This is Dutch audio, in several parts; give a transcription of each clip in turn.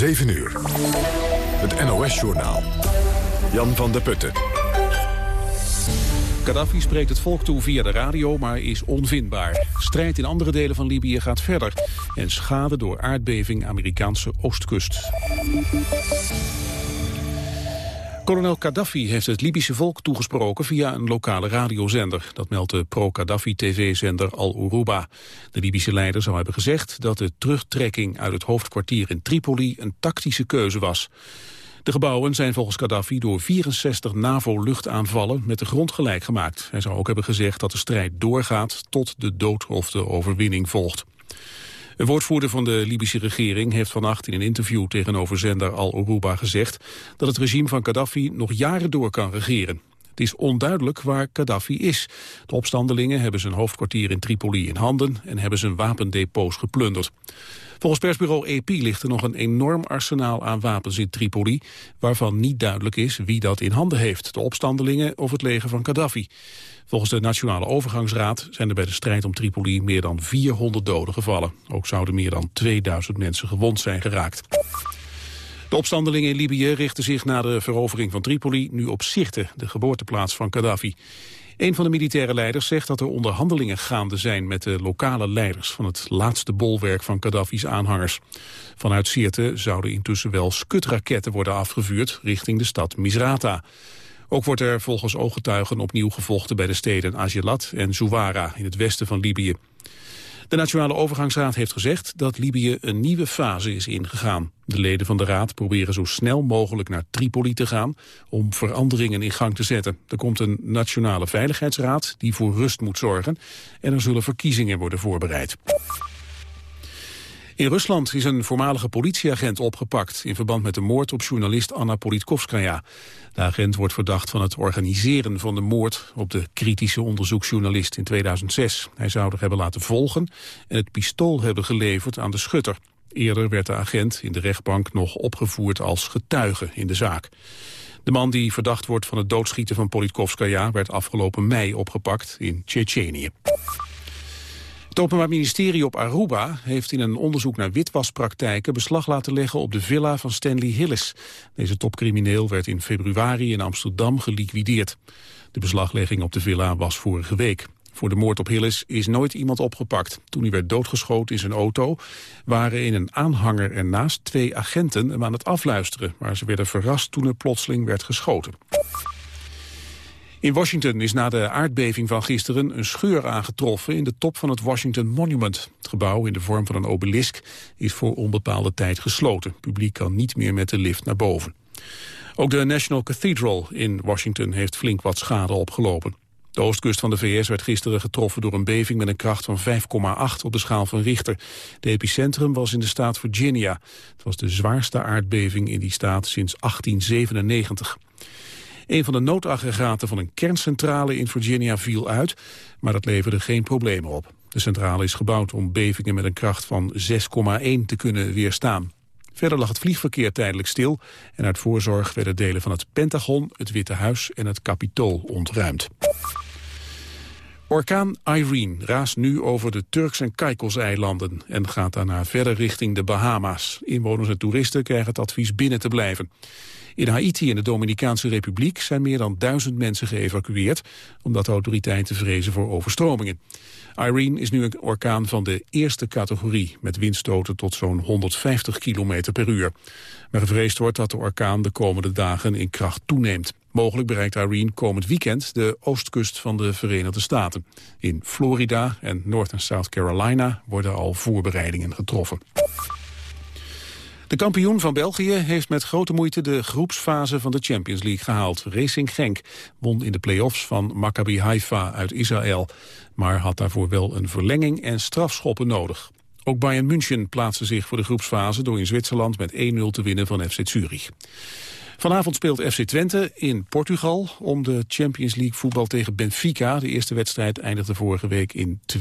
7 uur. Het NOS-journaal. Jan van der Putten. Gaddafi spreekt het volk toe via de radio, maar is onvindbaar. Strijd in andere delen van Libië gaat verder. En schade door aardbeving Amerikaanse oostkust. Kolonel Gaddafi heeft het Libische volk toegesproken via een lokale radiozender. Dat meldt de pro-Gaddafi-tv-zender Al Uruba. De Libische leider zou hebben gezegd dat de terugtrekking uit het hoofdkwartier in Tripoli een tactische keuze was. De gebouwen zijn volgens Gaddafi door 64 NAVO-luchtaanvallen met de grond gelijk gemaakt. Hij zou ook hebben gezegd dat de strijd doorgaat tot de dood of de overwinning volgt. Een woordvoerder van de Libische regering heeft vannacht in een interview tegenover zender Al Oruba gezegd dat het regime van Gaddafi nog jaren door kan regeren. Het is onduidelijk waar Gaddafi is. De opstandelingen hebben zijn hoofdkwartier in Tripoli in handen en hebben zijn wapendepots geplunderd. Volgens persbureau AP ligt er nog een enorm arsenaal aan wapens in Tripoli, waarvan niet duidelijk is wie dat in handen heeft, de opstandelingen of het leger van Gaddafi. Volgens de Nationale Overgangsraad zijn er bij de strijd om Tripoli meer dan 400 doden gevallen. Ook zouden meer dan 2000 mensen gewond zijn geraakt. De opstandelingen in Libië richten zich na de verovering van Tripoli nu op Sirte, de geboorteplaats van Gaddafi. Een van de militaire leiders zegt dat er onderhandelingen gaande zijn met de lokale leiders van het laatste bolwerk van Gaddafi's aanhangers. Vanuit Sirte zouden intussen wel skutraketten worden afgevuurd richting de stad Misrata. Ook wordt er volgens ooggetuigen opnieuw gevochten bij de steden Ajelat en Zouara in het westen van Libië. De Nationale Overgangsraad heeft gezegd dat Libië een nieuwe fase is ingegaan. De leden van de raad proberen zo snel mogelijk naar Tripoli te gaan om veranderingen in gang te zetten. Er komt een Nationale Veiligheidsraad die voor rust moet zorgen en er zullen verkiezingen worden voorbereid. In Rusland is een voormalige politieagent opgepakt... in verband met de moord op journalist Anna Politkovskaya. De agent wordt verdacht van het organiseren van de moord... op de kritische onderzoeksjournalist in 2006. Hij zou er hebben laten volgen en het pistool hebben geleverd aan de schutter. Eerder werd de agent in de rechtbank nog opgevoerd als getuige in de zaak. De man die verdacht wordt van het doodschieten van Politkovskaya... werd afgelopen mei opgepakt in Tsjetsjenië. Het Openbaar Ministerie op Aruba heeft in een onderzoek naar witwaspraktijken beslag laten leggen op de villa van Stanley Hillis. Deze topcrimineel werd in februari in Amsterdam geliquideerd. De beslaglegging op de villa was vorige week. Voor de moord op Hillis is nooit iemand opgepakt. Toen hij werd doodgeschoten in zijn auto waren in een aanhanger ernaast twee agenten hem aan het afluisteren, waar ze werden verrast toen er plotseling werd geschoten. In Washington is na de aardbeving van gisteren een scheur aangetroffen in de top van het Washington Monument. Het gebouw in de vorm van een obelisk is voor onbepaalde tijd gesloten. Het publiek kan niet meer met de lift naar boven. Ook de National Cathedral in Washington heeft flink wat schade opgelopen. De oostkust van de VS werd gisteren getroffen door een beving met een kracht van 5,8 op de schaal van Richter. De epicentrum was in de staat Virginia. Het was de zwaarste aardbeving in die staat sinds 1897. Een van de noodaggregaten van een kerncentrale in Virginia viel uit, maar dat leverde geen problemen op. De centrale is gebouwd om bevingen met een kracht van 6,1 te kunnen weerstaan. Verder lag het vliegverkeer tijdelijk stil en uit voorzorg werden delen van het Pentagon, het Witte Huis en het Capitool ontruimd. Orkaan Irene raast nu over de Turks- en Caicos-eilanden en gaat daarna verder richting de Bahama's. Inwoners en toeristen krijgen het advies binnen te blijven. In Haiti en de Dominicaanse Republiek zijn meer dan duizend mensen geëvacueerd, omdat de autoriteiten vrezen voor overstromingen. Irene is nu een orkaan van de eerste categorie, met windstoten tot zo'n 150 km per uur. Maar gevreesd wordt dat de orkaan de komende dagen in kracht toeneemt. Mogelijk bereikt Irene komend weekend de oostkust van de Verenigde Staten. In Florida en North en South Carolina worden al voorbereidingen getroffen. De kampioen van België heeft met grote moeite de groepsfase van de Champions League gehaald. Racing Genk won in de play-offs van Maccabi Haifa uit Israël, maar had daarvoor wel een verlenging en strafschoppen nodig. Ook Bayern München plaatste zich voor de groepsfase door in Zwitserland met 1-0 te winnen van FC Zurich. Vanavond speelt FC Twente in Portugal om de Champions League voetbal tegen Benfica. De eerste wedstrijd eindigde vorige week in 2-2.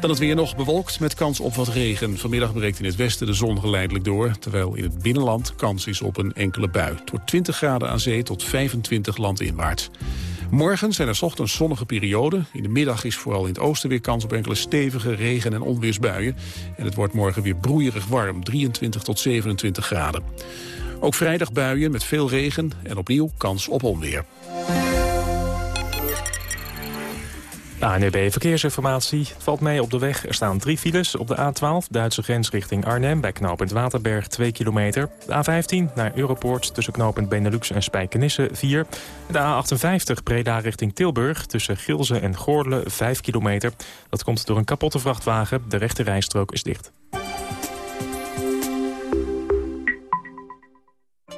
Dan het weer nog bewolkt met kans op wat regen. Vanmiddag breekt in het westen de zon geleidelijk door... terwijl in het binnenland kans is op een enkele bui. Wordt 20 graden aan zee tot 25 landinwaarts. Morgen zijn er ochtends zonnige perioden. In de middag is vooral in het oosten weer kans op enkele stevige regen- en onweersbuien. En het wordt morgen weer broeierig warm, 23 tot 27 graden. Ook vrijdag buien met veel regen en opnieuw kans op onweer. ANB Verkeersinformatie. valt mee op de weg. Er staan drie files op de A12, Duitse grens richting Arnhem... bij knooppunt Waterberg 2 kilometer. De A15 naar Europoort tussen knooppunt Benelux en Spijkenisse 4. De A58 Breda richting Tilburg tussen Gilze en Goorle 5 kilometer. Dat komt door een kapotte vrachtwagen. De rechte rijstrook is dicht.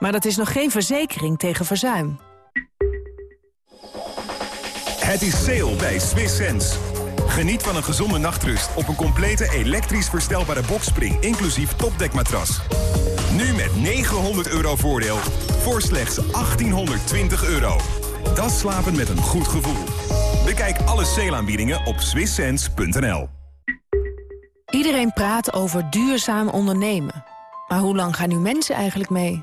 Maar dat is nog geen verzekering tegen verzuim. Het is sale bij Swiss Sense. Geniet van een gezonde nachtrust op een complete elektrisch verstelbare boxspring... inclusief topdekmatras. Nu met 900 euro voordeel voor slechts 1820 euro. Dat slapen met een goed gevoel. Bekijk alle sale-aanbiedingen op swisssense.nl. Iedereen praat over duurzaam ondernemen. Maar hoe lang gaan nu mensen eigenlijk mee?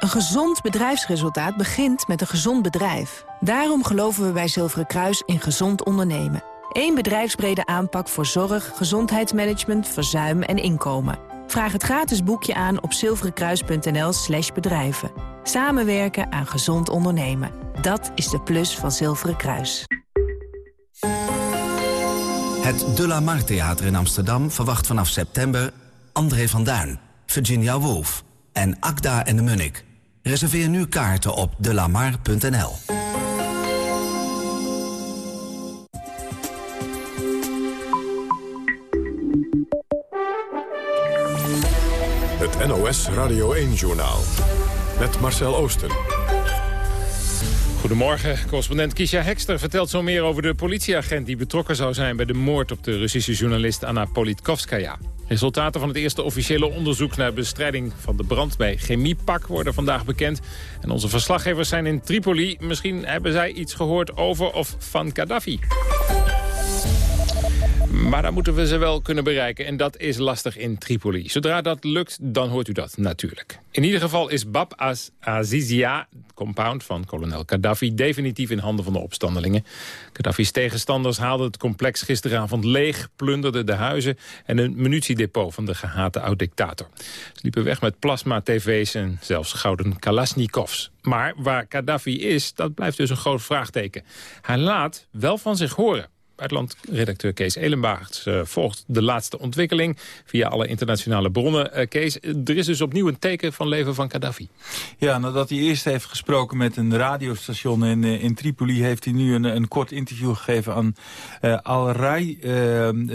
Een gezond bedrijfsresultaat begint met een gezond bedrijf. Daarom geloven we bij Zilveren Kruis in gezond ondernemen. Eén bedrijfsbrede aanpak voor zorg, gezondheidsmanagement, verzuim en inkomen. Vraag het gratis boekje aan op zilverenkruis.nl slash bedrijven. Samenwerken aan gezond ondernemen. Dat is de plus van Zilveren Kruis. Het De La Mar Theater in Amsterdam verwacht vanaf september... André van Duin, Virginia Woolf en Akda en de Munnik. Reserveer nu kaarten op delamar.nl. Het NOS Radio 1-journaal. Met Marcel Oosten. Goedemorgen, correspondent Kisha Hekster vertelt zo meer over de politieagent... die betrokken zou zijn bij de moord op de Russische journalist Anna Politkovskaya. Resultaten van het eerste officiële onderzoek naar bestrijding van de brand bij Chemiepak worden vandaag bekend. En onze verslaggevers zijn in Tripoli. Misschien hebben zij iets gehoord over of van Gaddafi. Maar dan moeten we ze wel kunnen bereiken. En dat is lastig in Tripoli. Zodra dat lukt, dan hoort u dat natuurlijk. In ieder geval is Bab Az Azizia, compound van kolonel Gaddafi... definitief in handen van de opstandelingen. Gaddafi's tegenstanders haalden het complex gisteravond leeg... plunderden de huizen en een munitiedepot van de gehate oud-dictator. Ze liepen weg met plasma-tv's en zelfs gouden kalasnikovs. Maar waar Gaddafi is, dat blijft dus een groot vraagteken. Hij laat wel van zich horen. Buitenlandredacteur Kees Elenbaert uh, volgt de laatste ontwikkeling via alle internationale bronnen. Uh, Kees, er is dus opnieuw een teken van leven van Gaddafi. Ja, nadat hij eerst heeft gesproken met een radiostation in, uh, in Tripoli... heeft hij nu een, een kort interview gegeven aan Al Rai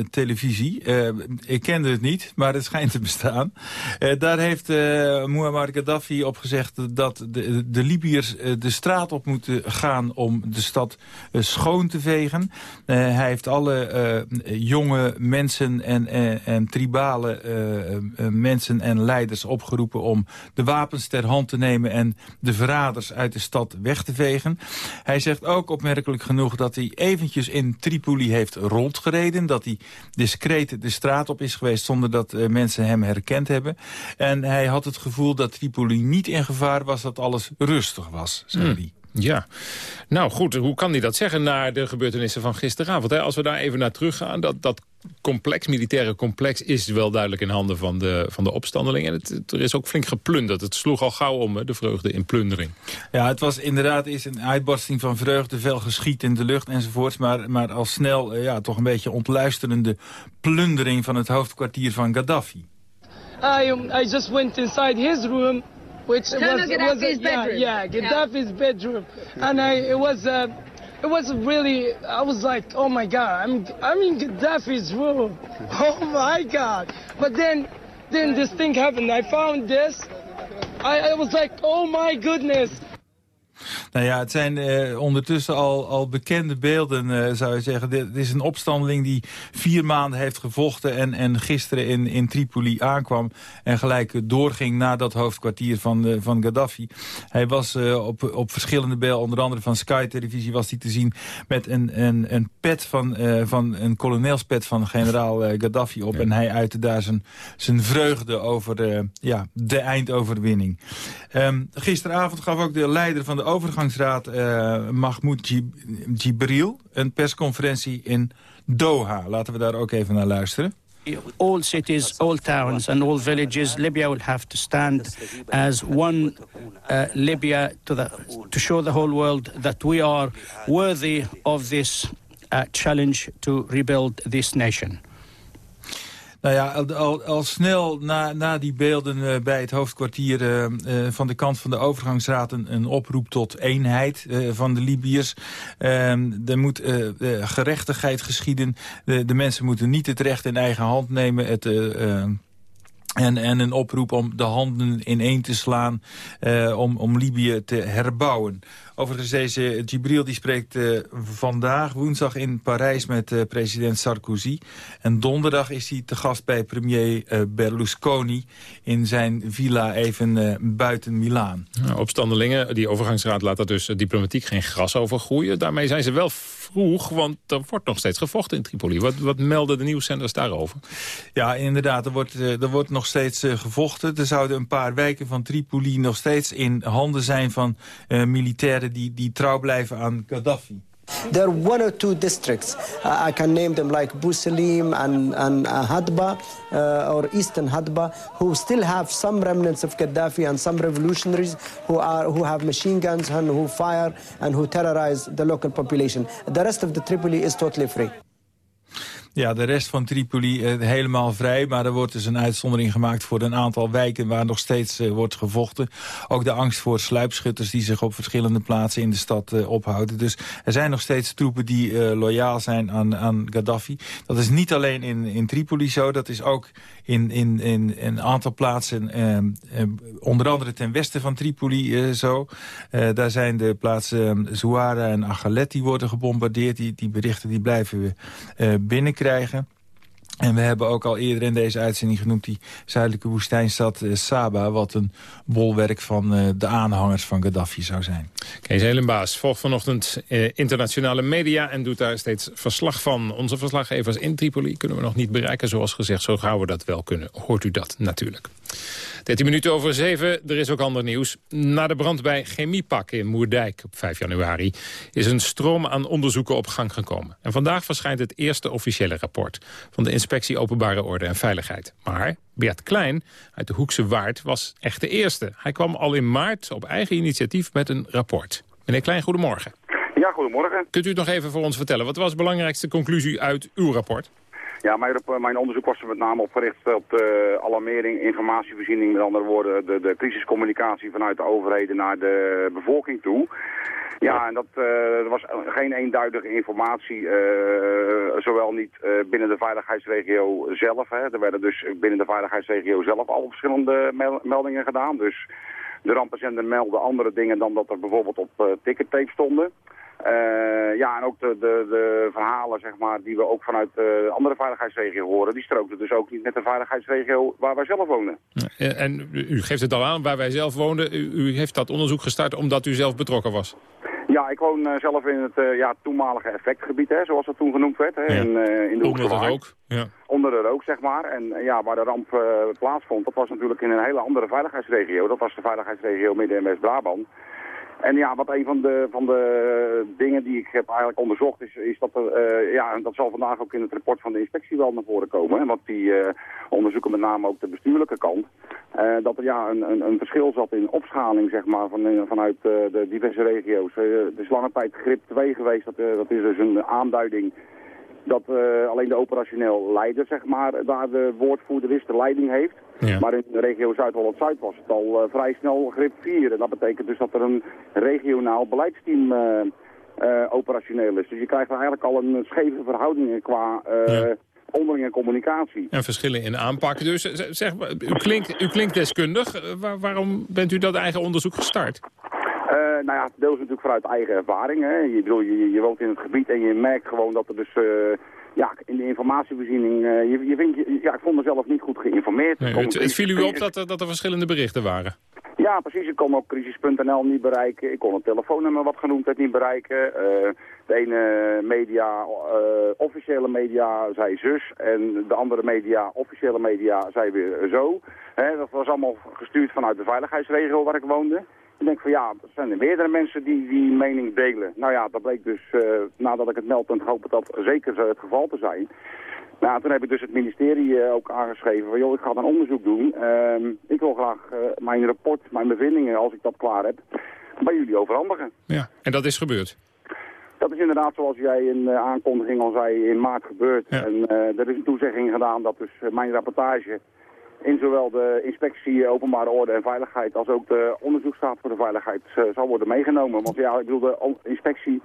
televisie. ik kende het niet, maar het schijnt te bestaan. daar heeft Muammar Gaddafi op gezegd dat de, de Libiërs de straat op moeten gaan... om de stad schoon te vegen hij heeft alle uh, jonge mensen en, en, en tribale uh, mensen en leiders opgeroepen... om de wapens ter hand te nemen en de verraders uit de stad weg te vegen. Hij zegt ook opmerkelijk genoeg dat hij eventjes in Tripoli heeft rondgereden. Dat hij discreet de straat op is geweest zonder dat mensen hem herkend hebben. En hij had het gevoel dat Tripoli niet in gevaar was, dat alles rustig was, zei hmm. hij. Ja, nou goed, hoe kan hij dat zeggen na de gebeurtenissen van gisteravond? Hè? Als we daar even naar teruggaan, dat, dat complex, militaire complex... is wel duidelijk in handen van de, van de opstandelingen. En het, er is ook flink geplunderd. Het sloeg al gauw om, de vreugde in plundering. Ja, het was inderdaad is een uitbarsting van vreugde, veel geschiet in de lucht enzovoorts. Maar, maar al snel eh, ja, toch een beetje ontluisterende plundering van het hoofdkwartier van Gaddafi. I, um, I just went inside his room which was, Gaddafi's was yeah, bedroom. yeah, Gaddafi's bedroom, and I it was uh, it was really I was like, oh my god, I'm I'm in Gaddafi's room, oh my god. But then then this thing happened. I found this. I, I was like, oh my goodness. Nou ja, het zijn eh, ondertussen al, al bekende beelden, eh, zou je zeggen. Dit is een opstandeling die vier maanden heeft gevochten... en, en gisteren in, in Tripoli aankwam en gelijk doorging... naar dat hoofdkwartier van, eh, van Gaddafi. Hij was eh, op, op verschillende beelden, onder andere van Sky-televisie... was hij te zien met een, een, een pet van, eh, van een kolonelspet van generaal Gaddafi op. En hij uitte daar zijn, zijn vreugde over ja, de eindoverwinning. Ehm, gisteravond gaf ook de leider van de overgangsraad, uh, Mahmoud Jibril, een persconferentie in Doha. Laten we daar ook even naar luisteren. all cities, all towns, and all villages, Libya will have to stand as one uh, Libya to, the, to show the whole world that we are worthy of this uh, challenge to rebuild this nation. Nou ja, al, al, snel na, die beelden uh, bij het hoofdkwartier uh, uh, van de kant van de overgangsraad... een, een oproep tot eenheid van de Libiërs. Ehm, er moet gerechtigheid geschieden. De, de, mensen moeten niet het recht in eigen hand nemen. Het... En, en een oproep om de handen ineen te slaan om, om Libië te herbouwen. Overigens, deze Gibril die spreekt uh, vandaag woensdag in Parijs met uh, president Sarkozy. En donderdag is hij te gast bij premier Berlusconi in zijn villa even buiten Milaan. Ja, opstandelingen, die overgangsraad laat daar dus diplomatiek geen gras over groeien. Daarmee zijn ze wel want er wordt nog steeds gevochten in Tripoli. Wat, wat melden de nieuwszenders daarover? Ja, inderdaad, er wordt, er wordt nog steeds gevochten. Er zouden een paar wijken van Tripoli nog steeds in handen zijn van militairen die, die trouw blijven aan Gaddafi. There are one or two districts. Uh, I can name them like Busalim and, and uh, Hadba uh, or Eastern Hadba, who still have some remnants of Gaddafi and some revolutionaries who, are, who have machine guns and who fire and who terrorize the local population. The rest of the Tripoli is totally free. Ja, de rest van Tripoli eh, helemaal vrij. Maar er wordt dus een uitzondering gemaakt voor een aantal wijken... waar nog steeds eh, wordt gevochten. Ook de angst voor sluipschutters die zich op verschillende plaatsen in de stad eh, ophouden. Dus er zijn nog steeds troepen die loyaal zijn aan, aan Gaddafi. Dat is niet alleen in, in Tripoli zo. Dat is ook in, in, in, een aantal plaatsen, onder andere ten westen van Tripoli zo. daar zijn de plaatsen Zouara en Agalet die worden gebombardeerd. Die, die berichten die blijven we binnenkrijgen En we hebben ook al eerder in deze uitzending genoemd... die zuidelijke woestijnstad uh, Saba... wat een bolwerk van uh, de aanhangers van Gaddafi zou zijn. Kees Helenbaas volgt vanochtend uh, internationale media... en doet daar steeds verslag van. Onze verslaggevers in Tripoli kunnen we nog niet bereiken. Zoals gezegd, zo gauw we dat wel kunnen, hoort u dat natuurlijk. 13 minuten over 7, er is ook ander nieuws. Na de brand bij Chemiepak in Moerdijk op 5 januari... is een stroom aan onderzoeken op gang gekomen. En vandaag verschijnt het eerste officiële rapport... van de Inspectie Openbare Orde en Veiligheid. Maar Bert Klein uit de Hoekse Waard was echt de eerste. Hij kwam al in maart op eigen initiatief met een rapport. Meneer Klein, goedemorgen. Ja, goedemorgen. Kunt u het nog even voor ons vertellen? Wat was de belangrijkste conclusie uit uw rapport? Ja, mijn, mijn, onderzoek was er met name opgericht op de alarmering, informatievoorziening, met andere woorden de, de crisiscommunicatie vanuit de overheden naar de bevolking toe. Ja, en dat uh, er was geen eenduidige informatie, uh, zowel niet uh, binnen de veiligheidsregio zelf. Hè. Er werden dus binnen de veiligheidsregio zelf al verschillende mel meldingen gedaan. Dus de rampenzender meldde andere dingen dan dat er bijvoorbeeld op tickettape stonden. Uh, ja, en ook de, de, de, verhalen zeg maar, die we ook vanuit de andere veiligheidsregio horen... die strookten dus ook niet met de veiligheidsregio waar wij zelf wonen. En u geeft het al aan, waar wij zelf woonden. U, u heeft dat onderzoek gestart omdat u zelf betrokken was. Ja, ik woon uh, zelf in het ja, toenmalige effectgebied, hè, zoals dat toen genoemd werd. Hè, ja. in, in de Onder de rook. Ja. Onder de rook, zeg maar. En ja, waar de ramp plaatsvond, dat was natuurlijk in een hele andere veiligheidsregio. Dat was de veiligheidsregio Midden- en West-Brabant. En ja, wat een van de, van de dingen die ik heb eigenlijk onderzocht is, is dat er, uh, ja, en dat zal vandaag ook in het rapport van de inspectie wel naar voren komen. Hè, want die uh, onderzoeken met name ook de bestuurlijke kant. Dat er ja, een, een, een, verschil zat in opschaling zeg maar, van, vanuit de diverse regio's. er is lange tijd grip 2 geweest, dat, dat is dus een aanduiding dat uh, alleen de operationeel leider, zeg maar, daar de woordvoerder is, de leiding heeft. Ja. Maar in de regio Zuid-Holland-Zuid was het al uh, vrij snel grip 4. En dat betekent dus dat er een regionaal beleidsteam uh, operationeel is. Dus je krijgt eigenlijk al een scheve verhoudingen qua ja. onderlinge communicatie. En verschillen in aanpak. Dus zeg, u, klinkt, u klinkt deskundig. Waar, waarom bent u dat eigen onderzoek gestart? Uh, nou ja, deels natuurlijk vanuit eigen ervaring. Hè. Je, bedoel, je, je woont in het gebied en je merkt gewoon dat er dus... Uh, ja, in de informatievoorziening, uh, je, je vindt, ja, ik vond mezelf niet goed geïnformeerd. Nee, het, het viel u op dat, dat er verschillende berichten waren? Ja, precies. Ik kon ook crisis.nl niet bereiken. Ik kon het telefoonnummer wat genoemd werd niet bereiken. Uh, de ene media, uh, officiële media, zei zus. En de andere media, officiële media, zei weer zo. Dat was allemaal gestuurd vanuit de veiligheidsregio waar ik woonde. Ik denk van ja, er zijn er meerdere mensen die die mening delen. Nou ja, dat bleek dus uh, nadat ik het meldpunt hoop dat zeker het geval te zijn. Nou, toen heb ik dus het ministerie uh, ook aangeschreven van joh, ik ga een onderzoek doen. Uh, ik wil graag uh, mijn rapport, mijn bevindingen, als ik dat klaar heb, bij jullie overhandigen. Ja, en dat is gebeurd? Dat is inderdaad zoals jij in aankondiging al zei in maart gebeurd. Ja. En er is een toezegging gedaan dat dus mijn rapportage in zowel de inspectie openbare orde en veiligheid als ook de onderzoeksraad voor de veiligheid uh, zal worden meegenomen. Want ja, ik bedoel, de inspectie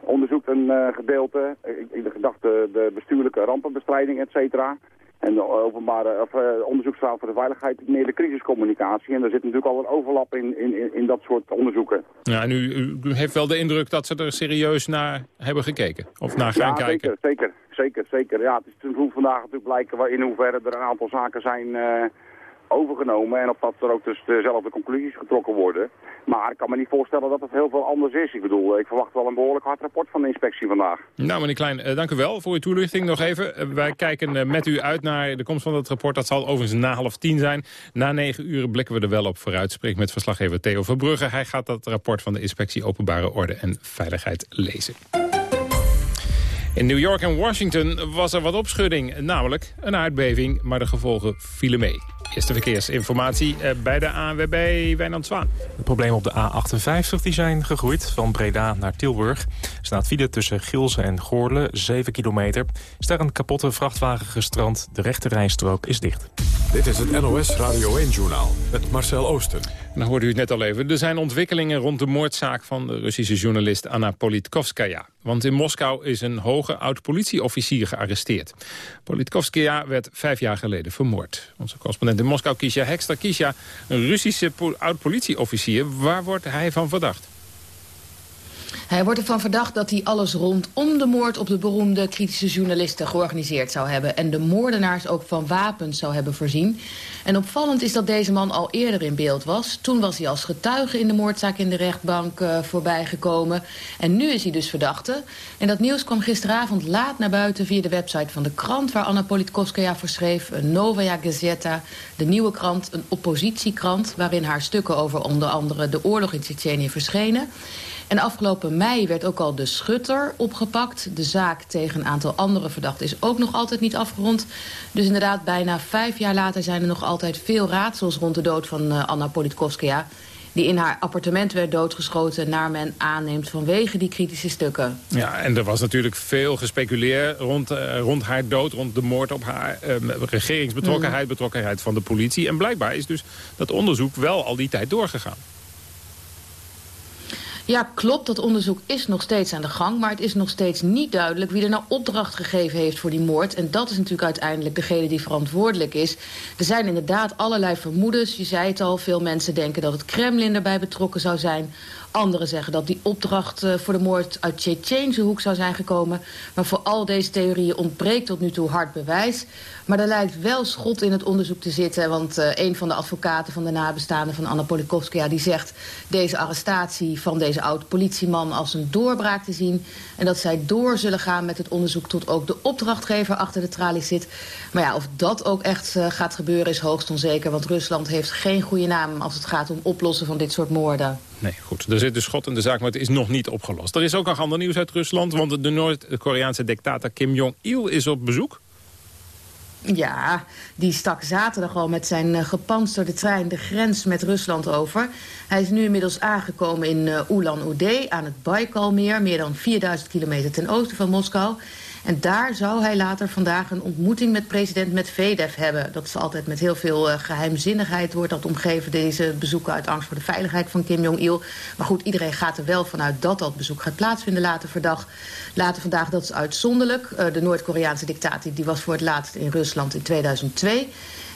onderzoekt een uh, gedeelte, in de gedachte de bestuurlijke rampenbestrijding, et cetera. En de openbare of, uh, onderzoeksraad voor de veiligheid meer de crisiscommunicatie. En er zit natuurlijk al een overlap in, in, in dat soort onderzoeken. Ja, en u, u, heeft wel de indruk dat ze er serieus naar hebben gekeken? Of naar gaan ja, kijken? Zeker, zeker, zeker, zeker. Ja, het is te vandaag natuurlijk blijken in hoeverre er een aantal zaken zijn... Uh, overgenomen en op dat er ook dus dezelfde conclusies getrokken worden. Maar ik kan me niet voorstellen dat het heel veel anders is. Ik bedoel, ik verwacht wel een behoorlijk hard rapport van de inspectie vandaag. Nou, meneer Klein, eh, dank u wel voor uw toelichting nog even. Eh, wij kijken eh, met u uit naar de komst van het rapport. Dat zal overigens na half tien zijn. Na negen uur blikken we er wel op vooruit. Spreek met verslaggever Theo Verbrugge. Hij gaat dat rapport van de inspectie Openbare Orde en Veiligheid lezen. In New York en Washington was er wat opschudding, namelijk een aardbeving, maar de gevolgen vielen mee. Eerste verkeersinformatie eh, bij de ANWB Wijnand Zwaan. De problemen op de A58 die zijn gegroeid van Breda naar Tilburg. Staat file tussen Gilsen en Goorle, 7 kilometer. Is daar een kapotte vrachtwagen gestrand. De rechte rijstrook is dicht. Dit is het NOS Radio 1-journaal met Marcel Oosten. Dan hoorde u het net al even. Er zijn ontwikkelingen rond de moordzaak van de Russische journalist Anna Politkovskaya. Want in Moskou is een hoge oud-politieofficier gearresteerd. Politkovskaya werd vijf jaar geleden vermoord. Onze correspondent in Moskou, Kisha Hekster. Kisha, een Russische oud-politieofficier, waar wordt hij van verdacht? Hij wordt ervan verdacht dat hij alles rondom de moord op de beroemde kritische journalisten georganiseerd zou hebben. En de moordenaars ook van wapens zou hebben voorzien. En opvallend is dat deze man al eerder in beeld was. Toen was hij als getuige in de moordzaak in de rechtbank uh, voorbij gekomen. En nu is hij dus verdachte. En dat nieuws kwam gisteravond laat naar buiten via de website van de krant... waar Anna Politkovskaya voor schreef, Novaya Gazeta. De nieuwe krant, een oppositiekrant... waarin haar stukken over onder andere de oorlog in Tsjetsjenië verschenen. En afgelopen mei werd ook al de schutter opgepakt. De zaak tegen een aantal andere verdachten is ook nog altijd niet afgerond. Dus inderdaad, bijna vijf jaar later zijn er nog altijd veel raadsels... rond de dood van uh, Anna Politkovskaya die in haar appartement werd doodgeschoten... naar men aanneemt vanwege die kritische stukken. Ja, en er was natuurlijk veel gespeculeerd rond, uh, rond haar dood... rond de moord op haar uh, regeringsbetrokkenheid, mm. betrokkenheid van de politie. En blijkbaar is dus dat onderzoek wel al die tijd doorgegaan. Ja, klopt. Dat onderzoek is nog steeds aan de gang. Maar het is nog steeds niet duidelijk wie er nou opdracht gegeven heeft voor die moord. En dat is natuurlijk uiteindelijk degene die verantwoordelijk is. Er zijn inderdaad allerlei vermoedens. Je zei het al, veel mensen denken dat het Kremlin erbij betrokken zou zijn. Anderen zeggen dat die opdracht uh, voor de moord uit Tsjetsjeense hoek zou zijn gekomen. Maar voor al deze theorieën ontbreekt tot nu toe hard bewijs. Maar er lijkt wel schot in het onderzoek te zitten. Want uh, een van de advocaten van de nabestaanden van Anna Politkovskaya... die zegt deze arrestatie van deze deze oud-politieman als een doorbraak te zien... en dat zij door zullen gaan met het onderzoek tot ook de opdrachtgever achter de tralies zit. Maar ja, of dat ook echt uh, gaat gebeuren is hoogst onzeker... want Rusland heeft geen goede naam als het gaat om oplossen van dit soort moorden. Nee, goed. Er zit dus schot in de zaak, maar het is nog niet opgelost. Er is ook nog ander nieuws uit Rusland, want de Noord-Koreaanse dictator Kim Jong-il is op bezoek. Ja, die stak zaterdag al met zijn uh, gepantserde trein de grens met Rusland over. Hij is nu inmiddels aangekomen in uh, Ulan-Ude aan het Baikalmeer... meer dan 4000 kilometer ten oosten van Moskou. En daar zou hij later vandaag een ontmoeting met president Medvedev hebben. Dat is altijd met heel veel uh, geheimzinnigheid wordt dat omgeven, deze bezoeken uit angst voor de veiligheid van Kim Jong-il. Maar goed, iedereen gaat er wel vanuit dat dat bezoek gaat plaatsvinden later vandaag. Later vandaag, dat is uitzonderlijk. Uh, de Noord-Koreaanse dictator die was voor het laatst in Rusland in 2002.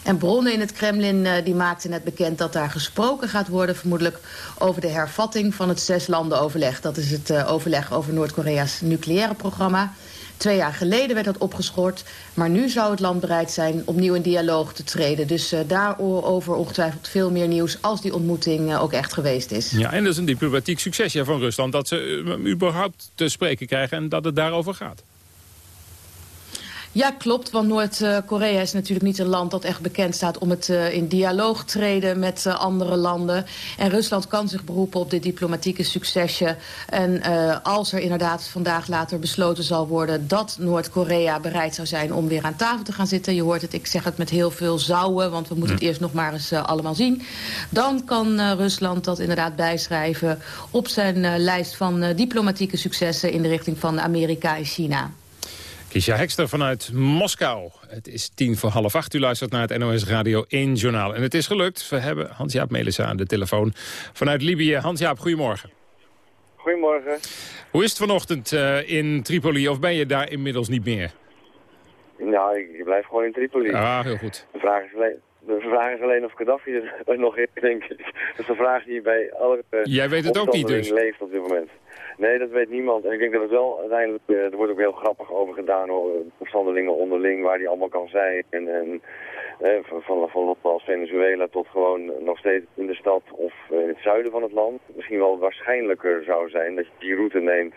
En bronnen in het Kremlin uh, die maakten net bekend dat daar gesproken gaat worden... vermoedelijk over de hervatting van het zeslandenoverleg. Dat is het overleg over Noord-Korea's nucleaire programma. Twee jaar geleden werd dat opgeschort. Maar nu zou het land bereid zijn opnieuw in dialoog te treden. Dus uh, daarover ongetwijfeld veel meer nieuws als die ontmoeting uh, ook echt geweest is. Ja, en dat is een diplomatiek succes ja, van Rusland. Dat ze uh, überhaupt te spreken krijgen en dat het daarover gaat. Ja, klopt. Want Noord-Korea is natuurlijk niet een land dat echt bekend staat om het uh, in dialoog treden met uh, andere landen. En Rusland kan zich beroepen op dit diplomatieke succesje. En uh, als er inderdaad vandaag later besloten zal worden dat Noord-Korea bereid zou zijn om weer aan tafel te gaan zitten. Je hoort het, ik zeg het met heel veel zouwen, want we moeten het eerst nog maar eens allemaal zien. Dan kan Rusland dat inderdaad bijschrijven op zijn lijst van diplomatieke successen in de richting van Amerika en China. Kisha Hekster vanuit Moskou. Het is tien voor half acht. U luistert naar het NOS Radio 1 journaal. En het is gelukt. We hebben Hans-Jaap Melissen aan de telefoon vanuit Libië. Hans-Jaap, goedemorgen. Goedemorgen. Hoe is het vanochtend uh, in Tripoli of ben je daar inmiddels niet meer? Nou, ik, blijf gewoon in Tripoli. Ah, heel goed. De vraag is alleen, de vraag is alleen of Gaddafi er nog is, denk ik. Dat is een vraag die bij alle uh, Jij weet het ook niet dus? leeft op dit moment. Nee, dat weet niemand. En ik denk dat het wel uiteindelijk, uh, er wordt ook heel grappig over gedaan, hoor, opstandelingen onderling, waar die allemaal kan zijn. En, en uh, van, van, als Venezuela tot gewoon nog steeds in de stad of in het zuiden van het land. Misschien wel waarschijnlijker zou zijn dat je die route neemt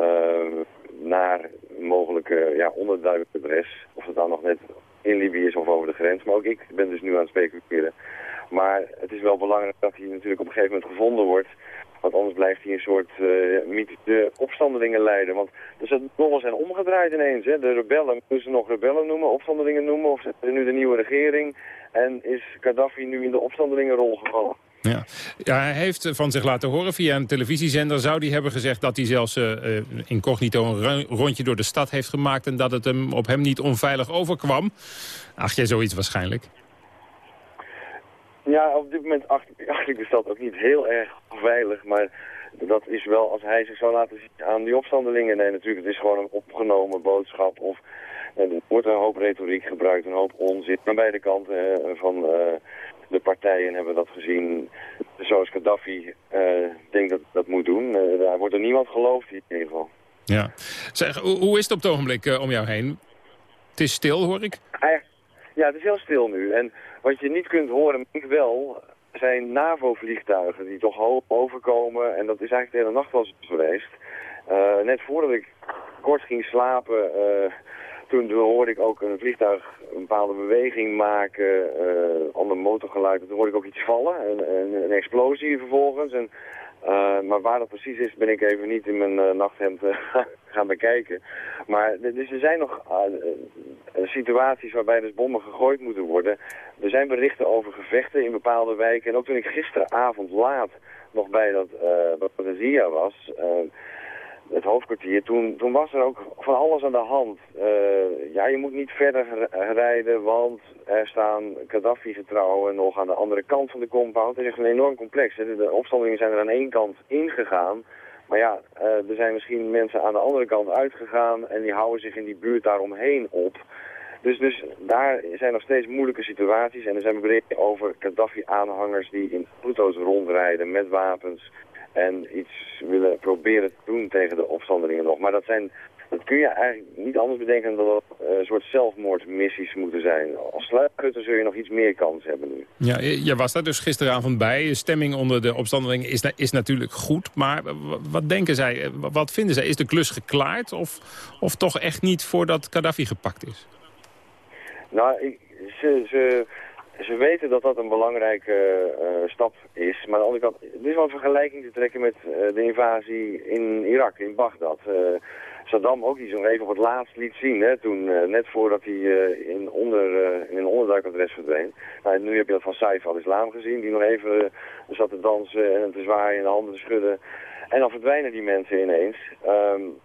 uh, naar mogelijke ja, onderduidelijke adres. Of het dan nog net in Libië is of over de grens. Maar ook ik ben dus nu aan het speculeren. Maar het is wel belangrijk dat hij natuurlijk op een gegeven moment gevonden wordt. Want anders blijft hij een soort uh, mythische opstandelingen leiden. Want dus het rollen zijn omgedraaid ineens. Hè. De rebellen, moeten ze nog rebellen noemen, opstandelingen noemen? Of zetten nu de nieuwe regering? En is Gaddafi nu in de opstandelingenrol gevallen? Ja. ja, hij heeft van zich laten horen via een televisiezender. Zou hij hebben gezegd dat hij zelfs uh, incognito een rondje door de stad heeft gemaakt... en dat het hem op hem niet onveilig overkwam. Acht jij zoiets waarschijnlijk? Ja, op dit moment acht, acht ik de stad ook niet heel erg veilig, maar dat is wel als hij zich zou laten zien aan die opstandelingen. Nee, natuurlijk, het is gewoon een opgenomen boodschap of er wordt een hoop retoriek gebruikt, een hoop onzin. Aan beide kanten uh, van uh, de partijen hebben dat gezien. Zoals Gaddafi uh, denkt dat dat moet doen. daar wordt er niemand geloofd in ieder geval. Ja. Zeg, hoe is het op het ogenblik om jou heen? Het is stil, hoor ik. Ja, het is heel stil nu. En wat je niet kunt horen, ik wel, zijn NAVO-vliegtuigen die toch overkomen. En dat is eigenlijk de hele nacht wel geweest. Uh, net voordat ik kort ging slapen, uh, toen hoorde ik ook een vliegtuig een bepaalde beweging maken, uh, ander motorgeluid. Toen hoorde ik ook iets vallen, een, een, een explosie vervolgens. En, uh, maar waar dat precies is, ben ik even niet in mijn uh, nachthemd gaan bekijken. Maar dus er zijn nog situaties waarbij dus bommen gegooid moeten worden. Er zijn berichten over gevechten in bepaalde wijken. En ook toen ik gisteravond laat nog bij dat Zia was, het hoofdkwartier, toen, toen was er ook van alles aan de hand. Uh, ja, je moet niet verder rijden, want er staan Gaddafi-getrouwen nog aan de andere kant van de compound. Het is echt een enorm complex. De opstandelingen zijn er aan één kant ingegaan. Maar ja, uh, er zijn misschien mensen aan de andere kant uitgegaan en die houden zich in die buurt daaromheen op. Dus, dus daar zijn nog steeds moeilijke situaties. En er zijn berichten over Gaddafi-aanhangers die in auto's rondrijden met wapens. En iets willen proberen te doen tegen de opstandelingen nog. Maar dat zijn Dat kun je eigenlijk niet anders bedenken dan dat het een soort zelfmoordmissies moeten zijn. Als sluitgutter zul je nog iets meer kans hebben nu. Ja, je was daar dus gisteravond bij. Stemming onder de opstandelingen is, is natuurlijk goed. Maar wat denken zij, wat vinden zij? Is de klus geklaard of, of toch echt niet voordat Gaddafi gepakt is? Nou, ik, ze, ze, ze weten dat dat een belangrijke uh, stap is. Maar aan de andere kant, er is wel een vergelijking te trekken met uh, de invasie in Irak, in Bagdad. Saddam ook die zo'n even op het laatst liet zien, hè, toen, net voordat hij in, onder, in een onderduikadres verdween. Nou, nu heb je dat van Saif al-Islam gezien, die nog even zat te dansen en te zwaaien en de handen te schudden. En dan verdwijnen die mensen ineens. Um,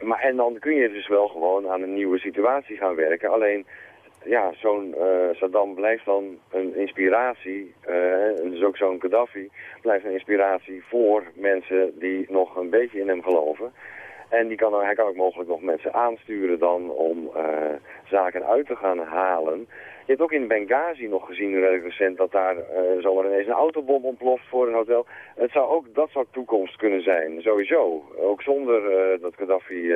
maar, en dan kun je dus wel gewoon aan een nieuwe situatie gaan werken. Alleen ja, zo'n uh, Saddam blijft dan een inspiratie, uh, dus ook zo'n Gaddafi blijft een inspiratie voor mensen die nog een beetje in hem geloven. En die kan, hij kan ook mogelijk nog mensen aansturen dan om uh, zaken uit te gaan halen. Je hebt ook in Benghazi nog gezien, recent, dat daar uh, zomaar ineens een autobom ontploft voor een hotel. Het zou ook, dat zou toekomst kunnen zijn, sowieso. Ook zonder dat Gaddafi,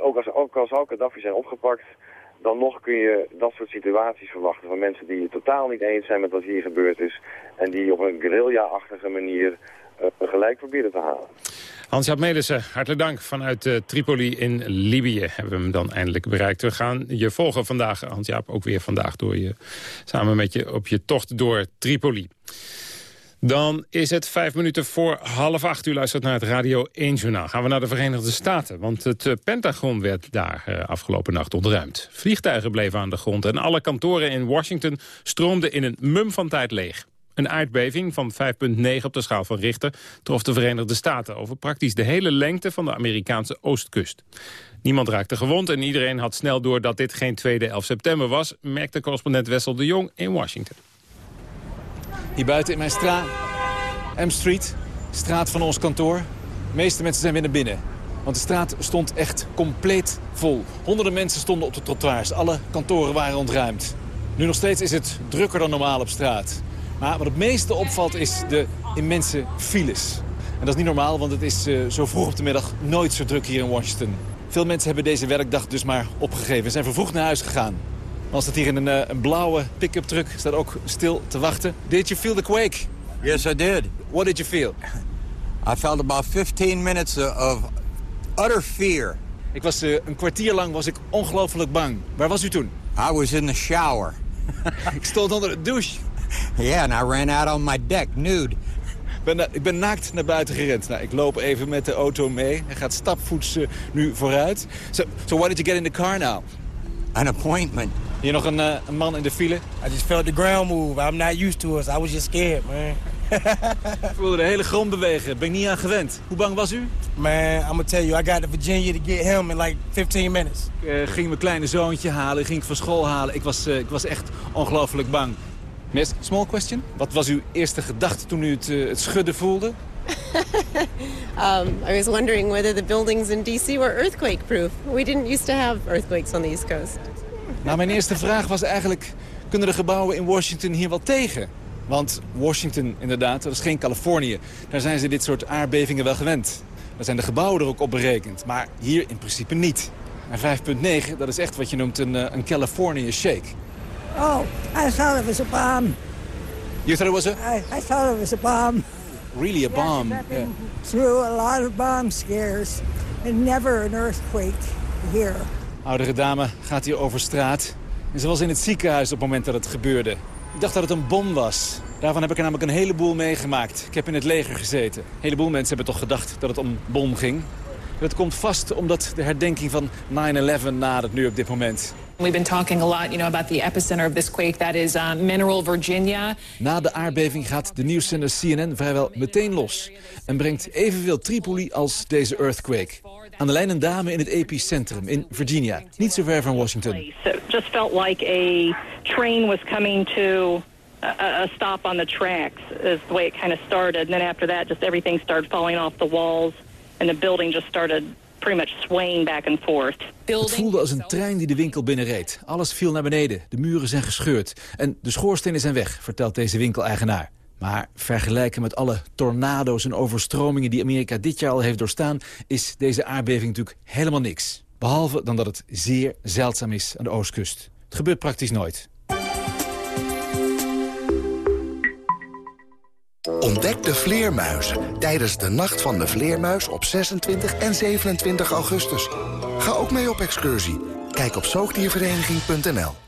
ook als, ook als al Gaddafi zijn opgepakt, dan nog kun je dat soort situaties verwachten van mensen die het totaal niet eens zijn met wat hier gebeurd is. En die op een guerrilla-achtige manier uh, gelijk proberen te halen. Hans-Jaap Melissen, hartelijk dank vanuit uh, Tripoli in Libië. Hebben we hem dan eindelijk bereikt. We gaan je volgen vandaag, Hans-Jaap, ook weer vandaag door je, samen met je op je tocht door Tripoli. Dan is het vijf minuten voor half acht. U luistert naar het Radio 1 Journaal. Gaan we naar de Verenigde Staten. Want het eh, Pentagon werd daar uh, afgelopen nacht ontruimd. Vliegtuigen bleven aan de grond en alle kantoren in Washington stroomden in een mum van tijd leeg. Een aardbeving van 5,9 op de schaal van Richter trof de Verenigde Staten over praktisch de hele lengte van de Amerikaanse oostkust. Niemand raakte gewond en iedereen had snel door dat dit geen tweede 11 september was, merkte correspondent Wessel de Jong in Washington. Hier buiten in mijn straat, M Street, straat van ons kantoor. De meeste mensen zijn weer naar binnen. Want de straat stond echt compleet vol. Honderden mensen stonden op de trottoirs. Alle kantoren waren ontruimd. Nu nog steeds is het drukker dan normaal op straat. Maar wat het meeste opvalt is de immense files. En dat is niet normaal, want het is uh, zo vroeg op de middag nooit zo druk hier in Washington. Veel mensen hebben deze werkdag dus maar opgegeven en zijn vervroegd naar huis gegaan. Dan staat hier in een, uh, een blauwe pick-up truck, staat ook stil te wachten. Did you feel the quake? Yes, I did. What did you feel? I felt about 15 minutes of utter fear. Ik was uh, een kwartier lang was ik ongelooflijk bang. Waar was u toen? I was in the shower. ik stond onder de douche. Yeah, and I ran out on my deck, nude. Ik ben, ik ben naakt naar buiten gerend. Nou, ik loop even met de auto mee. Hij gaat stapvoets uh, nu vooruit. So, so why did you get in the car now? An appointment. Hier nog een, uh, een man in de file. I just felt the ground move. I'm not used to it. I was just scared, man. ik voelde de hele grond bewegen. Ben ik niet aan gewend. Hoe bang was u? Man, I'm gonna tell you, I got to Virginia to get him in like 15 minutes. Ik uh, ging mijn kleine zoontje halen, ging ik van school halen. Ik was, uh, ik was echt ongelooflijk bang. Miss, small question. Wat was uw eerste gedachte toen u het, uh, het schudden voelde? um, I was wondering whether the buildings in D.C. were earthquake-proof. We didn't used to have earthquakes on the East Coast. Nou, mijn eerste vraag was eigenlijk... kunnen de gebouwen in Washington hier wel tegen? Want Washington, inderdaad, dat is geen Californië. Daar zijn ze dit soort aardbevingen wel gewend. Daar zijn de gebouwen er ook op berekend. Maar hier in principe niet. En 5,9, dat is echt wat je noemt een, een California shake. Oh, I thought it was a bomb. You thought it was a? I, I thought it was a bomb. Really a bomb? Yes, yeah. Through a lot of bomb scares. And never an earthquake here. Oudere dame gaat hier over straat. En ze was in het ziekenhuis op het moment dat het gebeurde. Ik dacht dat het een bom was. Daarvan heb ik er namelijk een heleboel meegemaakt. Ik heb in het leger gezeten. Een heleboel mensen hebben toch gedacht dat het om bom ging. Dat komt vast omdat de herdenking van 9-11 nadert nu op dit moment. We've been talking a lot, you know, about the epicenter of this quake. That is uh, Mineral, Virginia. Na de aardbeving gaat de nieuwszender CNN vrijwel meteen los. En brengt evenveel Tripoli als deze earthquake. Aan de lijn een dame in het epicentrum in Virginia. Niet zo ver van Washington. It just felt like a train was coming to a, a stop on the tracks. Is the way it kind of started. And then after that, just everything started falling off the walls. And the building just started pretty much swaying back and forth. Het voelde als een trein die de winkel binnenreed. Alles viel naar beneden, de muren zijn gescheurd en de schoorstenen zijn weg, vertelt deze winkeleigenaar. Maar vergelijken met alle tornado's en overstromingen die Amerika dit jaar al heeft doorstaan... is deze aardbeving natuurlijk helemaal niks. Behalve dan dat het zeer zeldzaam is aan de oostkust. Het gebeurt praktisch nooit. Ontdek de vleermuizen tijdens de Nacht van de Vleermuis op 26 en 27 augustus. Ga ook mee op excursie. Kijk op zoogdiervereniging.nl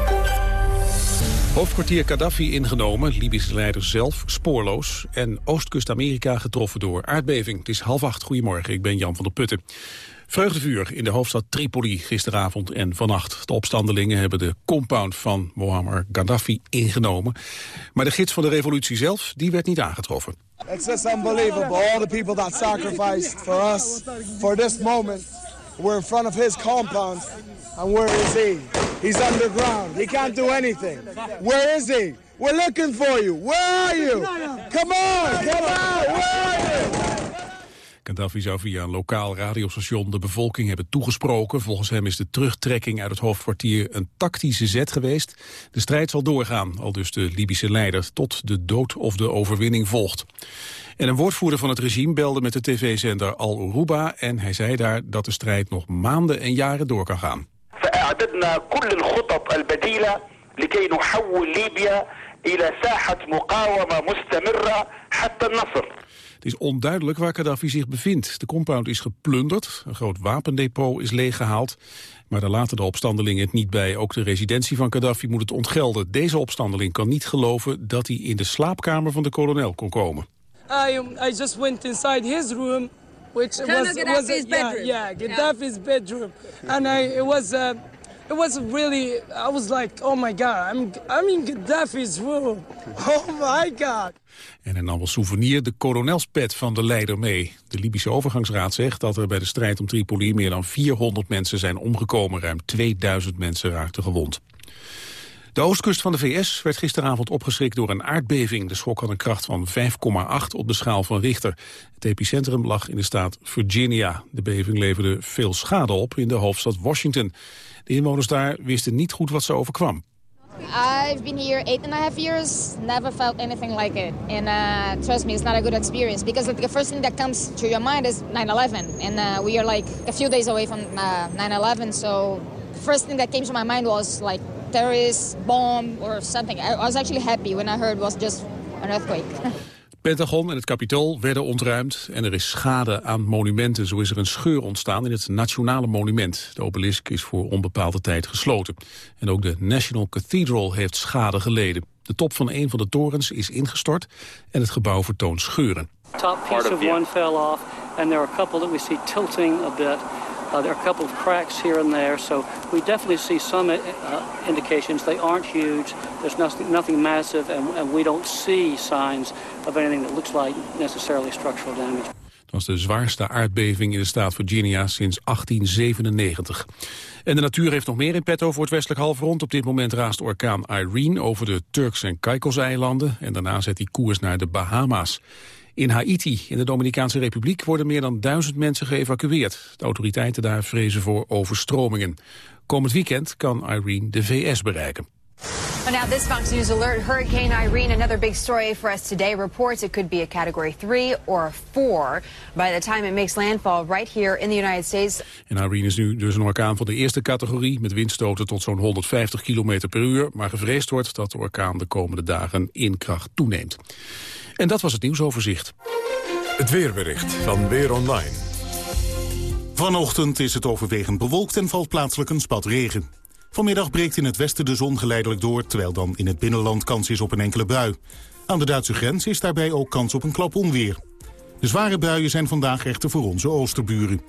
Hoofdkwartier Gaddafi ingenomen, Libische leider zelf spoorloos... en Oostkust-Amerika getroffen door aardbeving. Het is half acht, goedemorgen, ik ben Jan van der Putten. Vreugdevuur in de hoofdstad Tripoli gisteravond en vannacht. De opstandelingen hebben de compound van Muammar Gaddafi ingenomen. Maar de gids van de revolutie zelf, die werd niet aangetroffen. It's just unbelievable. All the people that sacrificed for us, for this moment. We're in front of his compound. And where is he? He's underground. He can't do anything. Where is he? We're looking for you. Where are you? Come on, come? Gaddafi zou via een lokaal radiostation de bevolking hebben toegesproken. Volgens hem is de terugtrekking uit het hoofdkwartier een tactische zet geweest. De strijd zal doorgaan, al dus de Libische leider, tot de dood of de overwinning volgt. En een woordvoerder van het regime belde met de tv-zender Al Uruba en hij zei daar dat de strijd nog maanden en jaren door kan gaan. لكي نحول ليبيا إلى ساحة مقاومة مستمرة حتى النصر. Het is onduidelijk waar Gaddafi zich bevindt. De compound is geplunderd, een groot wapendepot is leeggehaald. Maar daar laten de opstandelingen het niet bij. Ook de residentie van Gaddafi moet het ontgelden. Deze opstandeling kan niet geloven dat hij in de slaapkamer van de kolonel kon komen. I, um, I just went inside his room, which was, Gaddafi's was yeah, yeah, Gaddafi's bedroom, and I it was. Uh, it was really, I was like, oh my god, I'm, I'm in Gaddafi's room. Oh my god. En hij nam als souvenir de kolonelspet van de leider mee. De Libische overgangsraad zegt dat er bij de strijd om Tripoli meer dan 400 mensen zijn omgekomen. Ruim 2000 mensen raakten gewond. De oostkust van de VS werd gisteravond opgeschrikt door een aardbeving. De schok had een kracht van 5,8 op de schaal van Richter. Het epicentrum lag in de staat Virginia. De beving leverde veel schade op in de hoofdstad Washington. De inwoners daar wisten niet goed wat ze overkwam. I've been here eight and a half years, never felt anything like it. And uh, trust me, it's not a good experience because the first thing that comes to your mind is 9-11. And uh, we are like a few days away from 9-11, uh, so the first thing that came to my mind was like terrorist bomb or something. I was actually happy when I heard it was just an earthquake. Pentagon en het Capitool werden ontruimd en er is schade aan monumenten. Zo is er een scheur ontstaan in het Nationale Monument. De obelisk is voor onbepaalde tijd gesloten. En ook de National Cathedral heeft schade geleden. De top van een van de torens is ingestort en het gebouw vertoont scheuren. Top piece of one fell off and there are a couple that we see tilting a bit. Uh, there are a couple of cracks here and there, so we definitely see some uh, indications. They aren't huge. There's nothing, nothing massive, and, we don't see signs of anything that looks like necessarily structural damage. Het was de zwaarste aardbeving in de staat Virginia sinds 1897. En de natuur heeft nog meer in petto voor het westelijk halfrond. Op dit moment raast orkaan Irene over de Turks en Caicos-eilanden. En daarna zet hij koers naar de Bahama's. In Haiti, in de Dominicaanse Republiek, worden meer dan duizend mensen geëvacueerd. De autoriteiten daar vrezen voor overstromingen. Komend weekend kan Irene de VS bereiken. Well, now, this Fox News alert Hurricane Irene, another big story for us today, reports it could be a category 3 or a 4 by the time it makes landfall right here in the United States. En Irene is nu dus een orkaan van de eerste categorie met windstoten tot zo'n 150 km per uur. Maar gevreesd wordt dat de orkaan de komende dagen in kracht toeneemt. En dat was het nieuwsoverzicht. Het weerbericht van Weer Online. Vanochtend is het overwegend bewolkt en valt plaatselijk een spat regen. Vanmiddag breekt in het westen de zon geleidelijk door... terwijl dan in het binnenland kans is op een enkele bui. Aan de Duitse grens is daarbij ook kans op een klap onweer. De zware buien zijn vandaag echter voor onze oosterburen.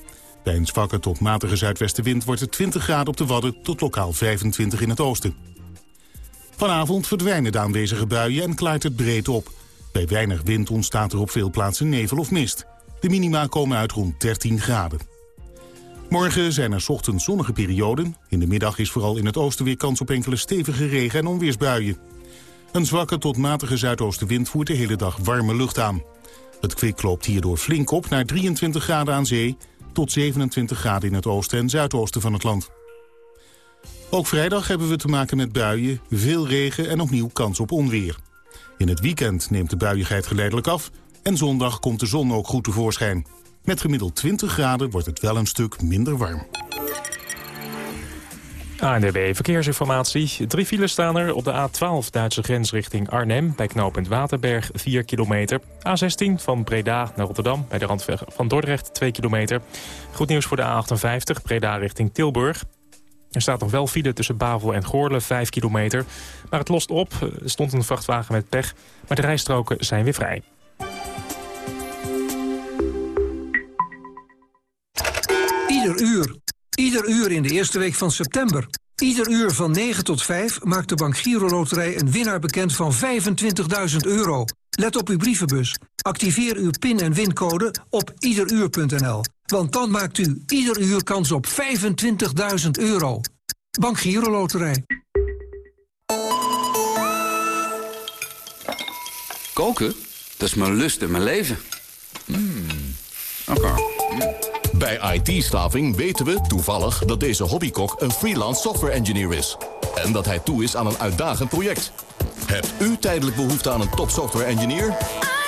Bij een zwakke tot matige zuidwestenwind wordt het 20 graden op de Wadden... tot lokaal 25 in het oosten. Vanavond verdwijnen de aanwezige buien en klaart het breed op. Bij weinig wind ontstaat er op veel plaatsen nevel of mist. De minima komen uit rond 13 graden. Morgen zijn er ochtends zonnige perioden. In de middag is vooral in het oosten weer kans op enkele stevige regen- en onweersbuien. Een zwakke tot matige zuidoostenwind voert de hele dag warme lucht aan. Het kwik loopt hierdoor flink op naar 23 graden aan zee... tot 27 graden in het oosten en zuidoosten van het land. Ook vrijdag hebben we te maken met buien, veel regen en opnieuw kans op onweer. In het weekend neemt de buiigheid geleidelijk af... en zondag komt de zon ook goed tevoorschijn. Met gemiddeld 20 graden wordt het wel een stuk minder warm. ANDB Verkeersinformatie. Drie files staan er op de A12 Duitse grens richting Arnhem... bij knooppunt Waterberg 4 kilometer. A16 van Breda naar Rotterdam bij de randweg van Dordrecht 2 kilometer. Goed nieuws voor de A58 Breda richting Tilburg. Er staat nog wel file tussen Bavel en Goorle 5 kilometer. Maar het lost op. Er stond een vrachtwagen met pech. Maar de rijstroken zijn weer vrij. Ieder uur. Ieder uur in de eerste week van september. Ieder uur van 9 tot 5 maakt de Bank Giro Loterij een winnaar bekend van 25.000 euro. Let op uw brievenbus. Activeer uw PIN- en wincode op iederuur.nl. Want dan maakt u ieder uur kans op 25.000 euro. Bank Giro Loterij. Koken? Dat is mijn lust en mijn leven. Mm. Oké. Bij IT-staving weten we toevallig dat deze hobbykok een freelance software engineer is. En dat hij toe is aan een uitdagend project. Hebt u tijdelijk behoefte aan een top software engineer?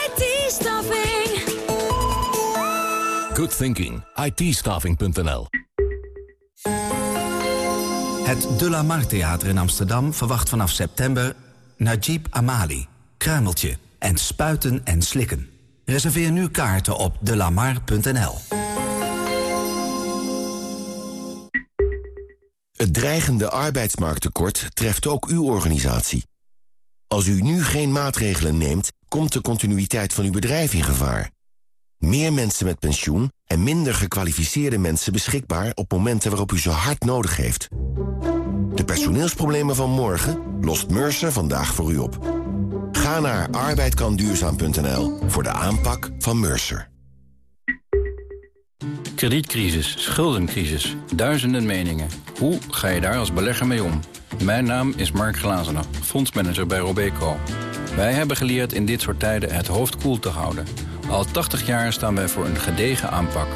IT-staffing. Good thinking. it Het De La Mar Theater in Amsterdam verwacht vanaf september Najib Amali, Kruimeltje en Spuiten en Slikken. Reserveer nu kaarten op delamar.nl. Het dreigende arbeidsmarkttekort treft ook uw organisatie. Als u nu geen maatregelen neemt, komt de continuïteit van uw bedrijf in gevaar. Meer mensen met pensioen en minder gekwalificeerde mensen beschikbaar... op momenten waarop u ze hard nodig heeft. De personeelsproblemen van morgen lost Mercer vandaag voor u op. Ga naar arbeidkanduurzaam.nl voor de aanpak van Mercer. Kredietcrisis, schuldencrisis, duizenden meningen. Hoe ga je daar als belegger mee om? Mijn naam is Mark Glazenen, fondsmanager bij Robeco. Wij hebben geleerd in dit soort tijden het hoofd koel te houden. Al 80 jaar staan wij voor een gedegen aanpak.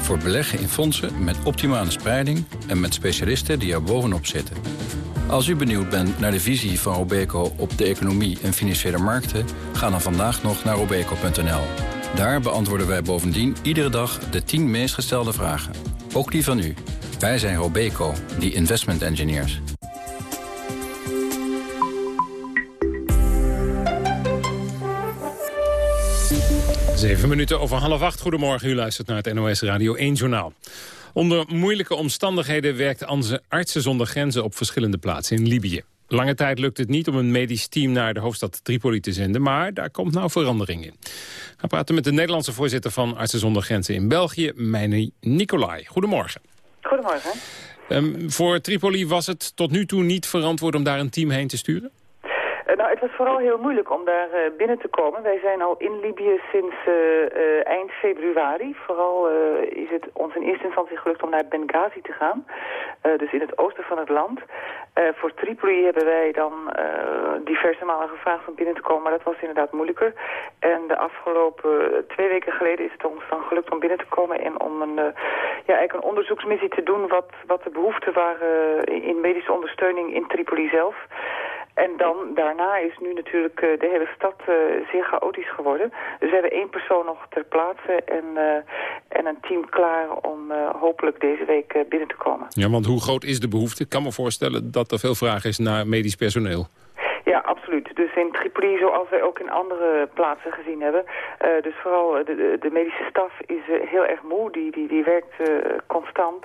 Voor beleggen in fondsen met optimale spreiding... en met specialisten die er bovenop zitten. Als u benieuwd bent naar de visie van Robeco op de economie en financiële markten... ga dan vandaag nog naar robeco.nl. Daar beantwoorden wij bovendien iedere dag de 10 meest gestelde vragen. Ook die van u. Wij zijn Robeco, die investment engineers. Zeven minuten over half acht. Goedemorgen, u luistert naar het NOS Radio 1 Journaal. Onder moeilijke omstandigheden werkt Artsen zonder Grenzen op verschillende plaatsen in Libië. Lange tijd lukt het niet om een medisch team naar de hoofdstad Tripoli te zenden... maar daar komt nou verandering in. We praten met de Nederlandse voorzitter van Artsen zonder Grenzen in België, Meini Nicolai. Goedemorgen. Goedemorgen. Um, voor Tripoli was het tot nu toe niet verantwoord om daar een team heen te sturen? Uh, nou, het was vooral heel moeilijk om daar uh, binnen te komen. Wij zijn al in Libië sinds uh, eind februari. Vooral is het ons in eerste instantie gelukt om naar Benghazi te gaan. dus in het oosten van het land. voor Tripoli hebben wij dan diverse malen gevraagd om binnen te komen. Maar dat was inderdaad moeilijker. En de afgelopen twee weken geleden is het ons dan gelukt om binnen te komen. En om een, ja, eigenlijk een onderzoeksmissie te doen wat, wat de behoeften waren in medische ondersteuning in Tripoli zelf. En dan daarna is nu natuurlijk uh, de hele stad uh, zeer chaotisch geworden. Dus we hebben één persoon nog ter plaatse en, uh, en een team klaar om hopelijk deze week binnen te komen. Ja, want hoe groot is de behoefte? Ik kan me voorstellen dat er veel vraag is naar medisch personeel. Ja, absoluut. Dus in Tripoli, zoals wij ook in andere plaatsen gezien hebben. Uh, dus vooral de, de, medische staf is uh, heel erg moe. Die, die, die werkt constant.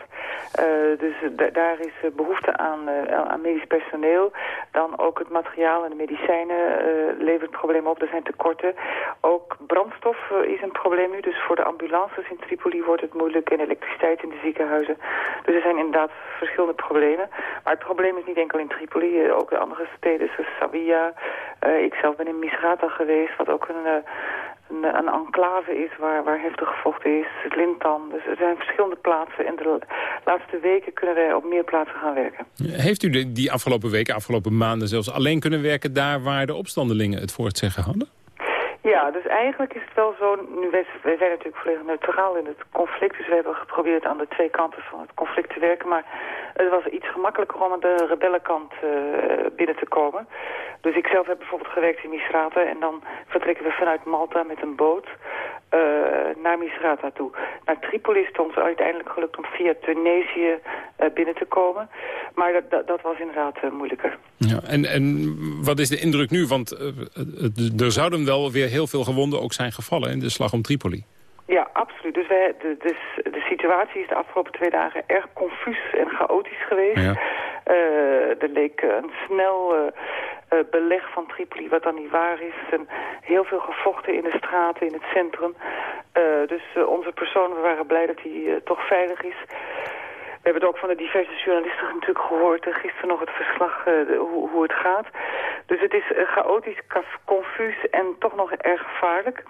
dus daar is behoefte aan, aan medisch personeel. Dan ook het materiaal en de medicijnen levert problemen op. Er zijn tekorten. Ook brandstof is een probleem nu. Dus voor de ambulances in Tripoli wordt het moeilijk. En elektriciteit in de ziekenhuizen. Dus er zijn inderdaad verschillende problemen. Maar het probleem is niet enkel in Tripoli. ook de andere steden zoals Savia... Uh, ik zelf ben in Misrata geweest, wat ook een, uh, een, een, enclave is waar, waar heftig gevochten is. Lintan. Dus er zijn verschillende plaatsen. En de laatste weken kunnen wij op meer plaatsen gaan werken. Heeft u de, die afgelopen weken, afgelopen maanden zelfs alleen kunnen werken daar waar de opstandelingen het voor het zeggen hadden? Ja, dus eigenlijk is het wel zo, nu wij, zijn natuurlijk volledig neutraal in het conflict, dus we hebben geprobeerd aan de twee kanten van het conflict te werken, maar het was iets gemakkelijker om aan de rebellenkant uh, binnen te komen. Dus ik zelf heb bijvoorbeeld gewerkt in Misrata en dan vertrekken we vanuit Malta met een boot naar Misrata toe. Naar Tripoli is het ons uiteindelijk gelukt om via Tunesië uh, binnen te komen, maar dat, dat, dat was inderdaad moeilijker. Ja, en, en wat is de indruk nu? Want er zouden wel weer heel veel gewonden ook zijn gevallen in de slag om Tripoli. Ja, absoluut. Dus wij, de, de, de situatie is de afgelopen twee dagen erg confuus en chaotisch geweest. Ja. Uh, er leek een snel uh, uh, beleg van Tripoli, wat dan niet waar is. En heel veel gevochten in de straten, in het centrum. dus onze personen waren blij dat hij toch veilig is. We hebben het ook van de diverse journalisten natuurlijk gehoord. gisteren nog het verslag hoe, hoe, het gaat. Dus het is chaotisch, confuus en toch nog erg gevaarlijk.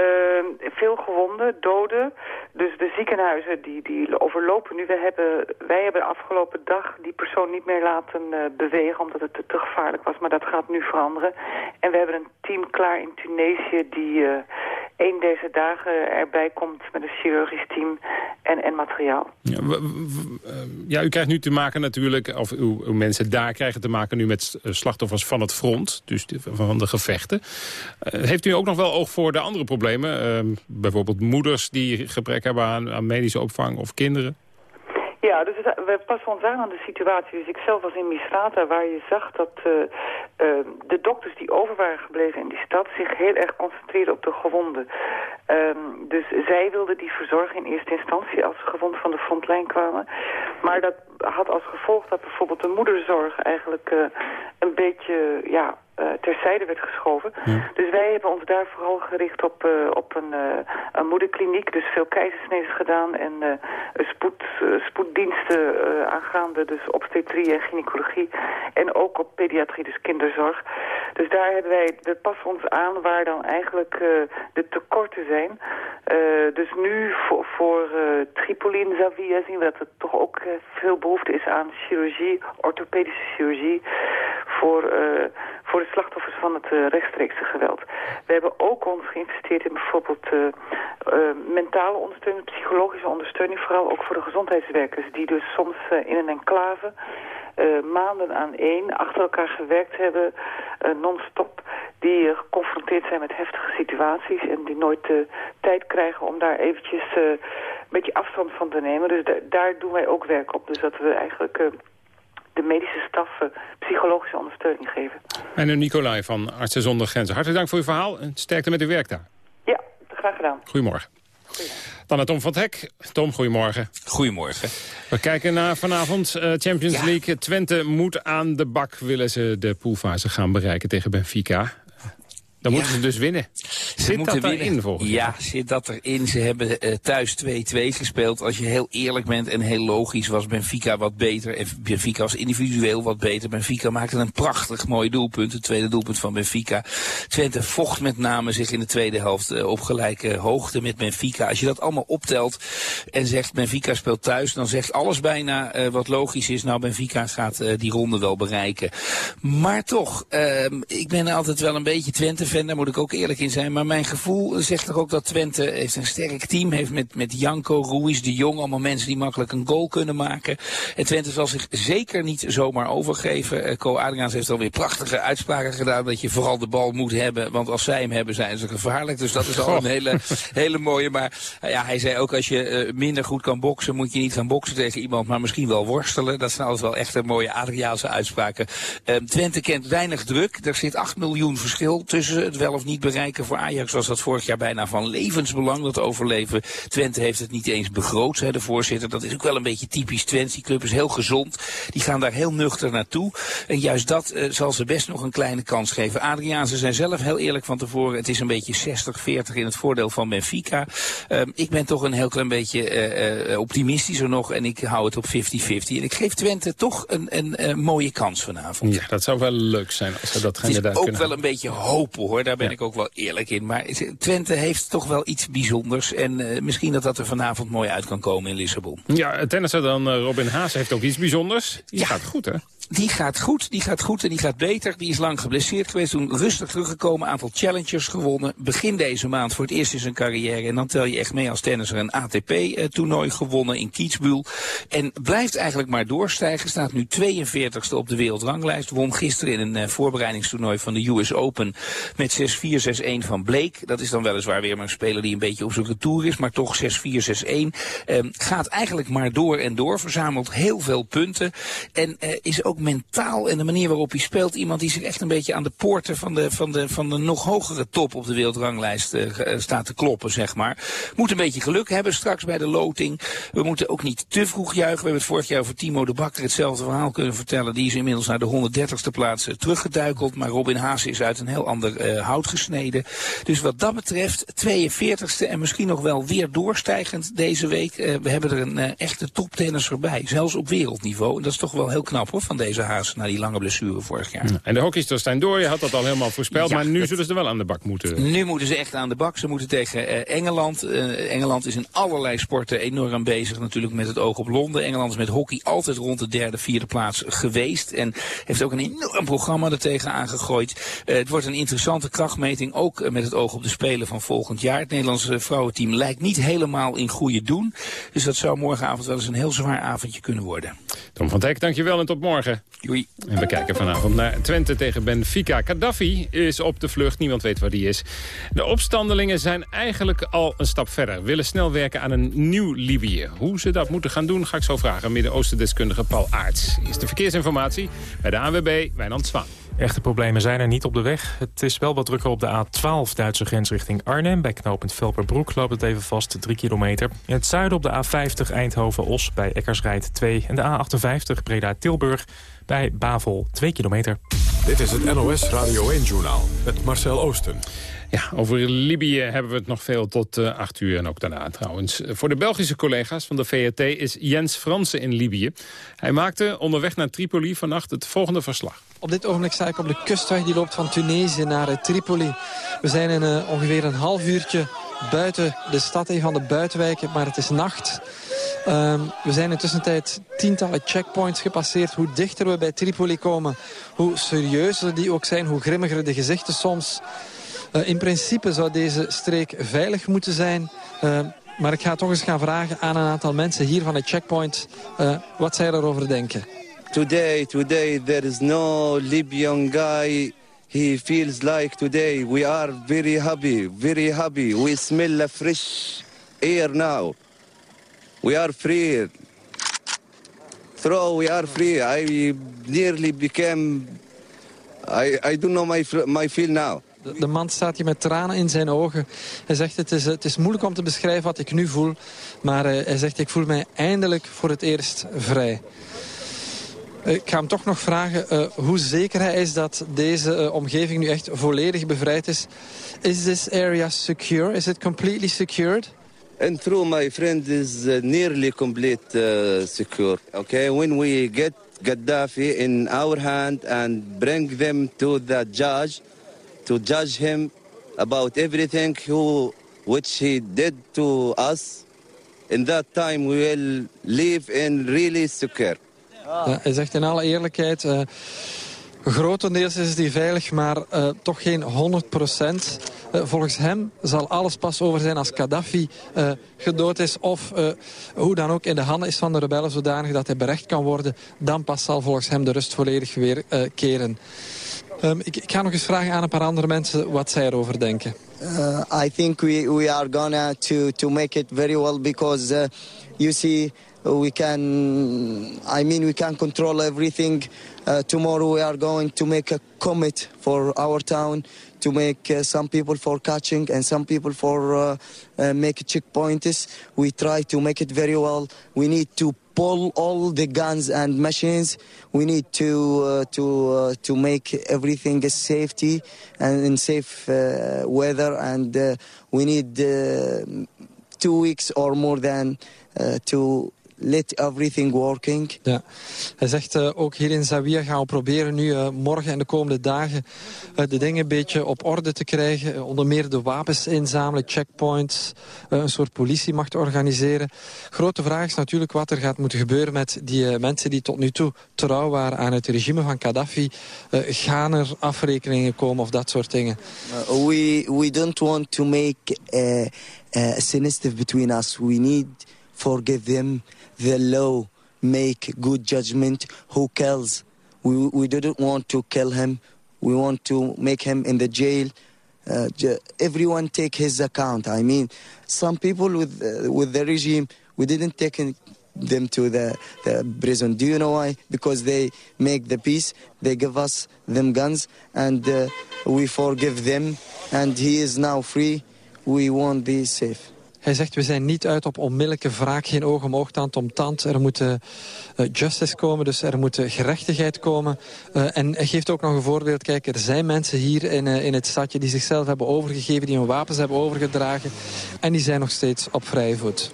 Uh, veel gewonden, doden. Dus de ziekenhuizen die, die overlopen nu. We hebben, wij hebben de afgelopen dag die persoon niet meer laten uh, bewegen omdat het te, te, gevaarlijk was. Maar dat gaat nu veranderen. En we hebben een team klaar in Tunesië die uh, één deze dagen erbij komt met een chirurgisch team en, en materiaal. Ja, ja, u krijgt nu te maken natuurlijk, of uw, mensen daar krijgen te maken nu met slachtoffers van het front. Dus van de gevechten. heeft u ook nog wel oog voor de andere problemen? Uh, bijvoorbeeld moeders die gebrek hebben aan, medische opvang of kinderen? Ja, dus we passen ons aan aan de situatie. Dus ik zelf was in Misrata waar je zag dat uh, uh, de dokters die over waren gebleven in die stad zich heel erg concentreerden op de gewonden. Um, dus zij wilden die verzorgen in eerste instantie als ze gewond van de frontlijn kwamen. Maar dat had als gevolg dat bijvoorbeeld de moederzorg eigenlijk uh, een beetje ja, terzijde werd geschoven. Ja. Dus wij hebben ons daar vooral gericht op, uh, op een, uh, een moederkliniek. Dus veel keizersnees gedaan en spoed, spoeddiensten aangaande. Dus obstetrie en gynaecologie. En ook op pediatrie, dus kinderzorg. Dus daar hebben wij, we passen ons aan waar dan eigenlijk de tekorten zijn. dus nu voor, voor Tripoli en Zavia zien we dat er toch ook veel behoefte is aan chirurgie, orthopedische chirurgie. Voor, voor de slachtoffers van het uh, rechtstreekse geweld. We hebben ook ons geïnvesteerd in bijvoorbeeld uh, uh, mentale ondersteuning, psychologische ondersteuning, vooral ook voor de gezondheidswerkers, die dus soms in een enclave maanden aan één achter elkaar gewerkt hebben, non-stop, die geconfronteerd zijn met heftige situaties en die nooit de tijd krijgen om daar eventjes een beetje afstand van te nemen. Dus daar doen wij ook werk op. Dus dat we eigenlijk de medische staf psychologische ondersteuning geven. En nu Nicolai van Artsen zonder Grenzen. Hartelijk dank voor uw verhaal en sterkte met uw werk daar. Ja, graag gedaan. Goedemorgen. Dan naar Tom van het Hek. Tom, goedemorgen. Goedemorgen. We kijken naar vanavond uh, Champions League. Twente moet aan de bak. Willen ze de poolfase gaan bereiken tegen Benfica. Dan moeten ze dus winnen. Zit dat winnen. erin volgens Ja, zit dat erin. Ze hebben uh, thuis 2-2 gespeeld. Als je heel eerlijk bent en heel logisch was Benfica wat beter. En Benfica was individueel wat beter. Benfica maakte een prachtig mooi doelpunt. Het tweede doelpunt van Benfica. Twente vocht met name zich in de tweede helft uh, op gelijke hoogte met Benfica. Als je dat allemaal optelt en zegt Benfica speelt thuis. Dan zegt alles bijna uh, wat logisch is. Nou, Benfica gaat die ronde wel bereiken. Maar toch, ehm, ik ben altijd wel een beetje Twente fan, daar moet ik ook eerlijk in zijn. Maar mijn gevoel zegt toch ook dat Twente heeft een sterk team heeft met, met Janko, Ruiz, de Jong. Allemaal mensen die makkelijk een goal kunnen maken. En Twente zal zich zeker niet zomaar overgeven. Co Adriaans heeft alweer prachtige uitspraken gedaan dat je vooral de bal moet hebben. Want als zij hem hebben zijn ze gevaarlijk. Dus dat is al een hele, hele mooie. Maar uh, ja, hij zei ook als je uh, minder goed kan boksen moet je niet gaan boksen tegen iemand. Maar misschien wel worstelen. Dat zijn alles wel echt een mooie Adriaanse uitspraken. Twente kent weinig druk. Er zit 8 miljoen verschil tussen het wel of niet bereiken voor Ajax was dat vorig jaar bijna van levensbelang, dat overleven. Twente heeft het niet eens begroot, zei de voorzitter. Dat is ook wel een beetje typisch Twente. Die club is heel gezond. Die gaan daar heel nuchter naartoe. En juist dat uh, zal ze best nog een kleine kans geven. Adriaan, ze zijn zelf heel eerlijk van tevoren. Het is een beetje 60-40 in het voordeel van Benfica. Uh, ik ben toch een heel klein beetje uh, optimistischer nog. En ik hou het op 50-50. En ik geef Twente toch een, een, een, mooie kans vanavond. Ja, dat zou wel leuk zijn als ze dat gaan Het is ook wel een beetje hopen hoor. Daar ben ja. ik ook wel eerlijk in. Maar Twente heeft toch wel iets bijzonders. En misschien dat dat er vanavond mooi uit kan komen in Lissabon. Ja, tennisser dan Robin Haas heeft ook iets bijzonders. Die ja. gaat goed hè? Die gaat goed, die gaat goed en die gaat beter. Die is lang geblesseerd geweest, toen rustig teruggekomen, aantal challengers gewonnen. Begin deze maand voor het eerst in zijn carrière. En dan tel je echt mee als tennisser een ATP-toernooi gewonnen in Kitzbühel. En blijft eigenlijk maar doorstijgen. Staat nu 42ste op de wereldranglijst. Won gisteren in een uh, voorbereidingstoernooi van de US Open met 6-4, 6-1 van Blake. Dat is dan weliswaar weer maar een speler die een beetje op zijn retour is. Maar toch 6-4, 6-1. Um, gaat eigenlijk maar door en door. Verzamelt heel veel punten. En uh, is ook mentaal en de manier waarop hij speelt. Iemand die zich echt een beetje aan de poorten van de, van de, van de nog hogere top op de wereldranglijst uh, staat te kloppen, zeg maar. Moet een beetje geluk hebben straks bij de loting. We moeten ook niet te vroeg juichen. We hebben het vorig jaar over Timo de Bakker hetzelfde verhaal kunnen vertellen. Die is inmiddels naar de 130ste plaats uh, teruggeduikeld. Maar Robin Haas is uit een heel ander hout gesneden. Dus wat dat betreft 42ste en misschien nog wel weer doorstijgend deze week. we hebben er een echte toptennis erbij. Zelfs op wereldniveau. En dat is toch wel heel knap hoor van deze Haas na die lange blessure vorig jaar. En de hockeysters zijn door, je had dat al helemaal voorspeld, ja, maar nu het, zullen ze er wel aan de bak moeten. Nu moeten ze echt aan de bak. Ze moeten tegen uh, Engeland. Uh, Engeland is in allerlei sporten enorm bezig natuurlijk met het oog op Londen. Engeland is met hockey altijd rond de derde, vierde plaats geweest. En heeft ook een enorm programma er tegen aangegooid. Uh, het wordt een interessante krachtmeting, ook met het oog op de Spelen van volgend jaar. Het Nederlandse vrouwenteam lijkt niet helemaal in goede doen. Dus dat zou morgenavond wel eens een heel zwaar avondje kunnen worden. Tom van Dijk, dankjewel en tot morgen. Doei. En we kijken vanavond naar Twente tegen Benfica. Gaddafi is op de vlucht, niemand weet waar die is. De opstandelingen zijn eigenlijk al een stap verder. Willen snel werken aan een nieuw Libië. Hoe ze dat moeten gaan doen, ga ik zo vragen. Midden-Oosten-deskundige Paul Aarts. Is de verkeersinformatie bij de ANWB, Wijnand Zwaan. Echte problemen zijn er niet op de weg. Het is wel wat drukker op de A12 Duitse grens richting Arnhem. Bij knooppunt Velperbroek loopt het even vast, 3 kilometer. In het zuiden op de A50 Eindhoven-Os bij Eckersrijd 2. En de A58 Breda-Tilburg bij Bavel 2 kilometer. Dit is het NOS Radio 1-journaal met Marcel Oosten. Ja, over Libië hebben we het nog veel tot uh, acht uur en ook daarna trouwens. Voor de Belgische collega's van de VRT is Jens Fransen in Libië. Hij maakte onderweg naar Tripoli vannacht het volgende verslag. Op dit ogenblik sta ik op de kustweg die loopt van Tunesië naar uh, Tripoli. We zijn in uh, ongeveer een half uurtje buiten de stad, een van de buitenwijken, maar het is nacht. Um, we zijn intussen tijd tientallen checkpoints gepasseerd. Hoe dichter we bij Tripoli komen, hoe serieuzer die ook zijn, hoe grimmiger de gezichten soms. Uh, in principe zou deze streek veilig moeten zijn. Uh, maar ik ga toch eens gaan vragen aan een aantal mensen hier van de checkpoint wat zij erover denken. Today, today there is no Libyan guy he feels like today we are very happy, very happy. We smell a fresh air now. We are free. Throw, we are free. I nearly became... I, I don't know my, my feel now. De, man staat hier met tranen in zijn ogen. Hij zegt het is, het is moeilijk om te beschrijven wat ik nu voel. Maar uh, hij zegt ik voel mij eindelijk voor het eerst vrij. Ik ga hem toch nog vragen uh, hoe zeker hij is dat deze uh, omgeving nu echt volledig bevrijd is. Is this area secure? Is it completely secured? And through my friend is uh, nearly complete secure. Okay, when we get Gaddafi in our hand and bring them to the judge to judge him about everything who, which he did to us, in that time we will live in really secure. Ja, hij zegt in alle eerlijkheid... Uh, grotendeels is die veilig, maar uh, toch geen 100 procent. Uh, volgens hem zal alles pas over zijn als Gaddafi gedood is... of hoe dan ook in de handen is van de rebellen zodanig dat hij berecht kan worden. Dan pas zal volgens hem de rust volledig weer keren. Um, ik, ik, ga nog eens vragen aan een paar andere mensen wat zij erover denken. Uh, I think we, we are gonna to, to make it very well because you see we can I mean we can control everything. Uh, tomorrow we are going to make a commit for our town to make uh, some people for catching and some people for uh, uh, make checkpoints. We try to make it very well. We need to pull all the guns and machines. We need to uh, to uh, to make everything a safety and in safe uh, weather. And we need two weeks or more than to let everything working. Ja. Hij zegt uh, ook hier in Zawiya gaan we proberen nu uh, morgen en de komende dagen uh, de dingen een beetje op orde te krijgen. onder meer de wapens inzamelen, checkpoints, een soort politiemacht organiseren. Grote vraag is natuurlijk wat er gaat moeten gebeuren met die mensen die tot nu toe trouw waren aan het regime van Gaddafi. gaan er afrekeningen komen of dat soort dingen? we, we don't want to make a, a between us. We need forgive them the law make good judgment who kills. We, we didn't want to kill him. We want to make him in the jail. Uh, everyone take his account. I mean, some people with uh, with the regime, we didn't take them to the, the prison. Do you know why? Because they make the peace. They give us them guns, and uh, we forgive them. And he is now free. We want be safe. Hij zegt, we zijn niet uit op onmiddellijke wraak, geen oog om oog, tand om tand. Er moet uh, justice komen, dus er moet gerechtigheid komen. En hij geeft ook nog een voorbeeld. Kijk, er zijn mensen hier in, in het stadje die zichzelf hebben overgegeven... die hun wapens hebben overgedragen. En die zijn nog steeds op vrije voet.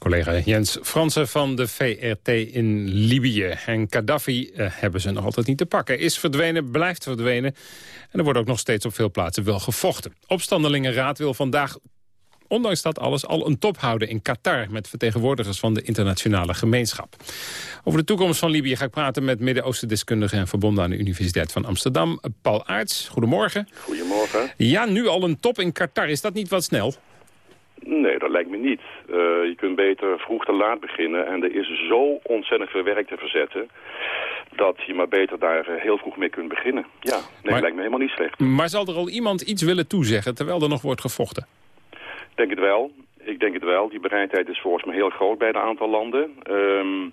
Collega Jens Fransen van de VRT in Libië. En Gaddafi eh, hebben ze nog altijd niet te pakken. Is verdwenen, blijft verdwenen. En er wordt ook nog steeds op veel plaatsen wel gevochten. Opstandelingenraad wil vandaag ondanks dat alles al een top houden in Qatar... met vertegenwoordigers van de internationale gemeenschap. Over de toekomst van Libië ga ik praten met Midden-Oosten-deskundige... en verbonden aan de Universiteit van Amsterdam, Paul Aarts. Goedemorgen. Goedemorgen. Ja, nu al een top in Qatar. Is dat niet wat snel? Nee, dat lijkt me niet. Uh, je kunt beter vroeg te laat beginnen. En er is zo ontzettend veel werk te verzetten... dat je maar beter daar uh, heel vroeg mee kunt beginnen. Ja, nee, maar, dat lijkt me helemaal niet slecht. Maar zal er al iemand iets willen toezeggen... terwijl er nog wordt gevochten? Denk het wel. Ik denk het wel. Die bereidheid is volgens mij heel groot bij een aantal landen. Um,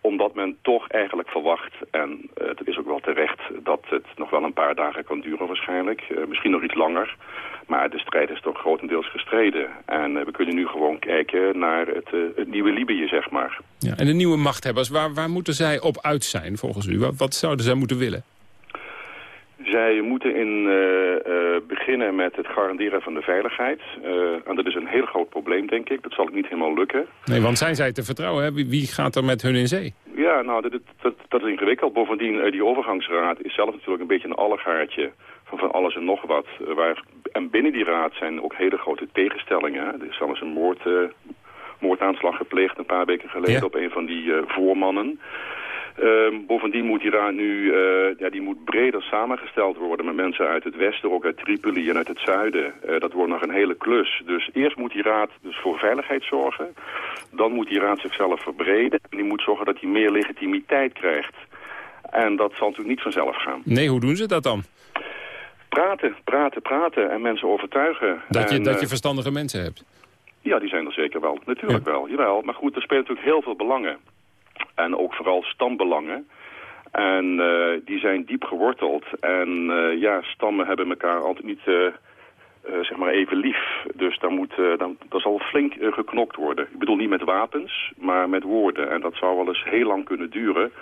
omdat men toch eigenlijk verwacht, en het is ook wel terecht... dat het nog wel een paar dagen kan duren waarschijnlijk. Uh, misschien nog iets langer. Maar de strijd is toch grotendeels gestreden. En uh, we kunnen nu gewoon kijken naar het, nieuwe Libië, zeg maar. Ja, en de nieuwe machthebbers, waar, waar moeten zij op uit zijn volgens u? Wat zouden zij moeten willen? Zij moeten in uh, uh, beginnen met het garanderen van de veiligheid. Uh, en dat is een heel groot probleem, denk ik. Dat zal niet helemaal lukken. Nee, want zijn zij te vertrouwen? Hè? Wie, wie gaat er met hun in zee? Ja, nou, dat, dat, dat is ingewikkeld. Bovendien, die overgangsraad is zelf natuurlijk een beetje een allegaartje van van alles en nog wat. waar, en binnen die raad zijn ook hele grote tegenstellingen. Er is zelfs een moord, moordaanslag gepleegd een paar weken geleden ja. op een van die voormannen. Um, bovendien moet die raad nu uh, ja, die moet breder samengesteld worden met mensen uit het westen, ook uit Tripoli en uit het zuiden. Uh, dat wordt nog een hele klus. Dus eerst moet die raad dus voor veiligheid zorgen. Dan moet die raad zichzelf verbreden. En die moet zorgen dat hij meer legitimiteit krijgt. En dat zal natuurlijk niet vanzelf gaan. Nee, hoe doen ze dat dan? Praten, praten, praten en mensen overtuigen. Dat je, en, dat je verstandige mensen hebt? Ja, die zijn er zeker wel. Natuurlijk ja. wel, jawel. Maar goed, er spelen natuurlijk heel veel belangen. En ook vooral stambelangen. En uh, die zijn diep geworteld. En uh, ja, stammen hebben elkaar altijd niet uh, zeg maar even lief. Dus daar, moet, dan, daar zal flink geknokt worden. Ik bedoel niet met wapens, maar met woorden. En dat zou wel eens heel lang kunnen duren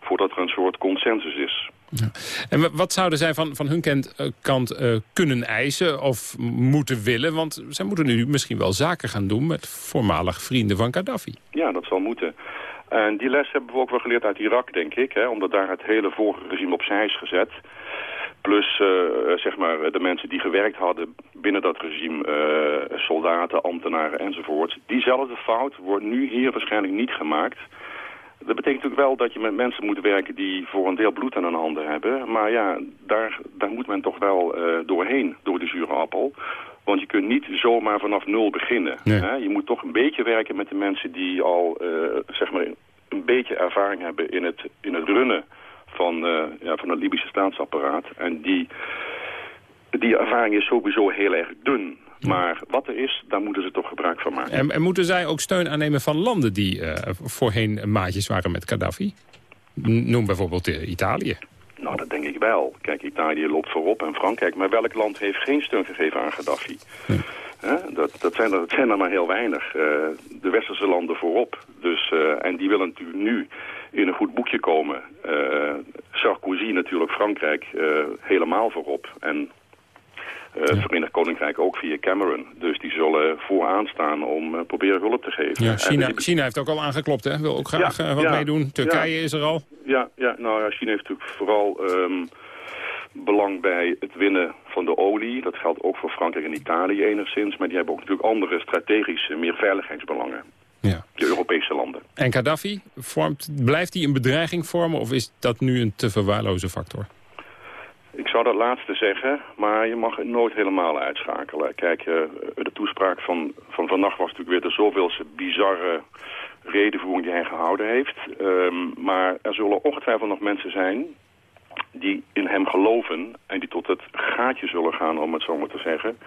voordat er een soort consensus is. Ja. En wat zouden zij van, van hun kant, kant kunnen eisen of moeten willen? Want zij moeten nu misschien wel zaken gaan doen met voormalig vrienden van Gaddafi. Ja, dat zal moeten. En die les hebben we ook wel geleerd uit Irak, denk ik. Hè, omdat daar het hele vorige regime opzij is gezet. Plus uh, zeg maar de mensen die gewerkt hadden binnen dat regime, uh, soldaten, ambtenaren enzovoort. Diezelfde fout wordt nu hier waarschijnlijk niet gemaakt. Dat betekent natuurlijk wel dat je met mensen moet werken die voor een deel bloed aan hun handen hebben. Maar ja, daar, daar moet men toch wel uh, doorheen, door de zure appel. Want je kunt niet zomaar vanaf nul beginnen. Nee. Hè? Je moet toch een beetje werken met de mensen die al uh, zeg maar een beetje ervaring hebben in het, in het runnen van, uh, ja, van het Libische staatsapparaat. En die, die ervaring is sowieso heel erg dun. Maar wat er is, daar moeten ze toch gebruik van maken. En, en moeten zij ook steun aannemen van landen die uh, voorheen maatjes waren met Gaddafi? Noem bijvoorbeeld uh, Italië. Nou, dat denk ik wel. Kijk, Italië loopt voorop en Frankrijk. Maar welk land heeft geen steun gegeven aan Gaddafi? Dat, dat, zijn er, dat zijn er maar heel weinig. Eh, de westerse landen voorop. Dus, eh, en die willen natuurlijk nu in een goed boekje komen. Eh, Sarkozy natuurlijk, Frankrijk helemaal voorop. En het Verenigd Koninkrijk ook via Cameron. Dus die zullen vooraan staan om proberen hulp te geven. Ja, China, China heeft ook al aangeklopt, hè? Wil ook graag wat meedoen. Turkije is er al. Ja, ja, nou ja, China heeft natuurlijk vooral ehm, belang bij het winnen van de olie. Dat geldt ook voor Frankrijk en Italië enigszins. Maar die hebben ook natuurlijk andere strategische, meer veiligheidsbelangen. Ja. De Europese landen. En Gaddafi, vormt, blijft hij een bedreiging vormen of is dat nu een te verwaarloze factor? Ik zou dat laatste zeggen, maar je mag het nooit helemaal uitschakelen. Kijk, uh, de toespraak van, van vannacht was natuurlijk weer de zoveelste bizarre redenvoering die hij gehouden heeft. Um, maar er zullen ongetwijfeld nog mensen zijn die in hem geloven en die tot het gaatje zullen gaan, om het zo maar te zeggen,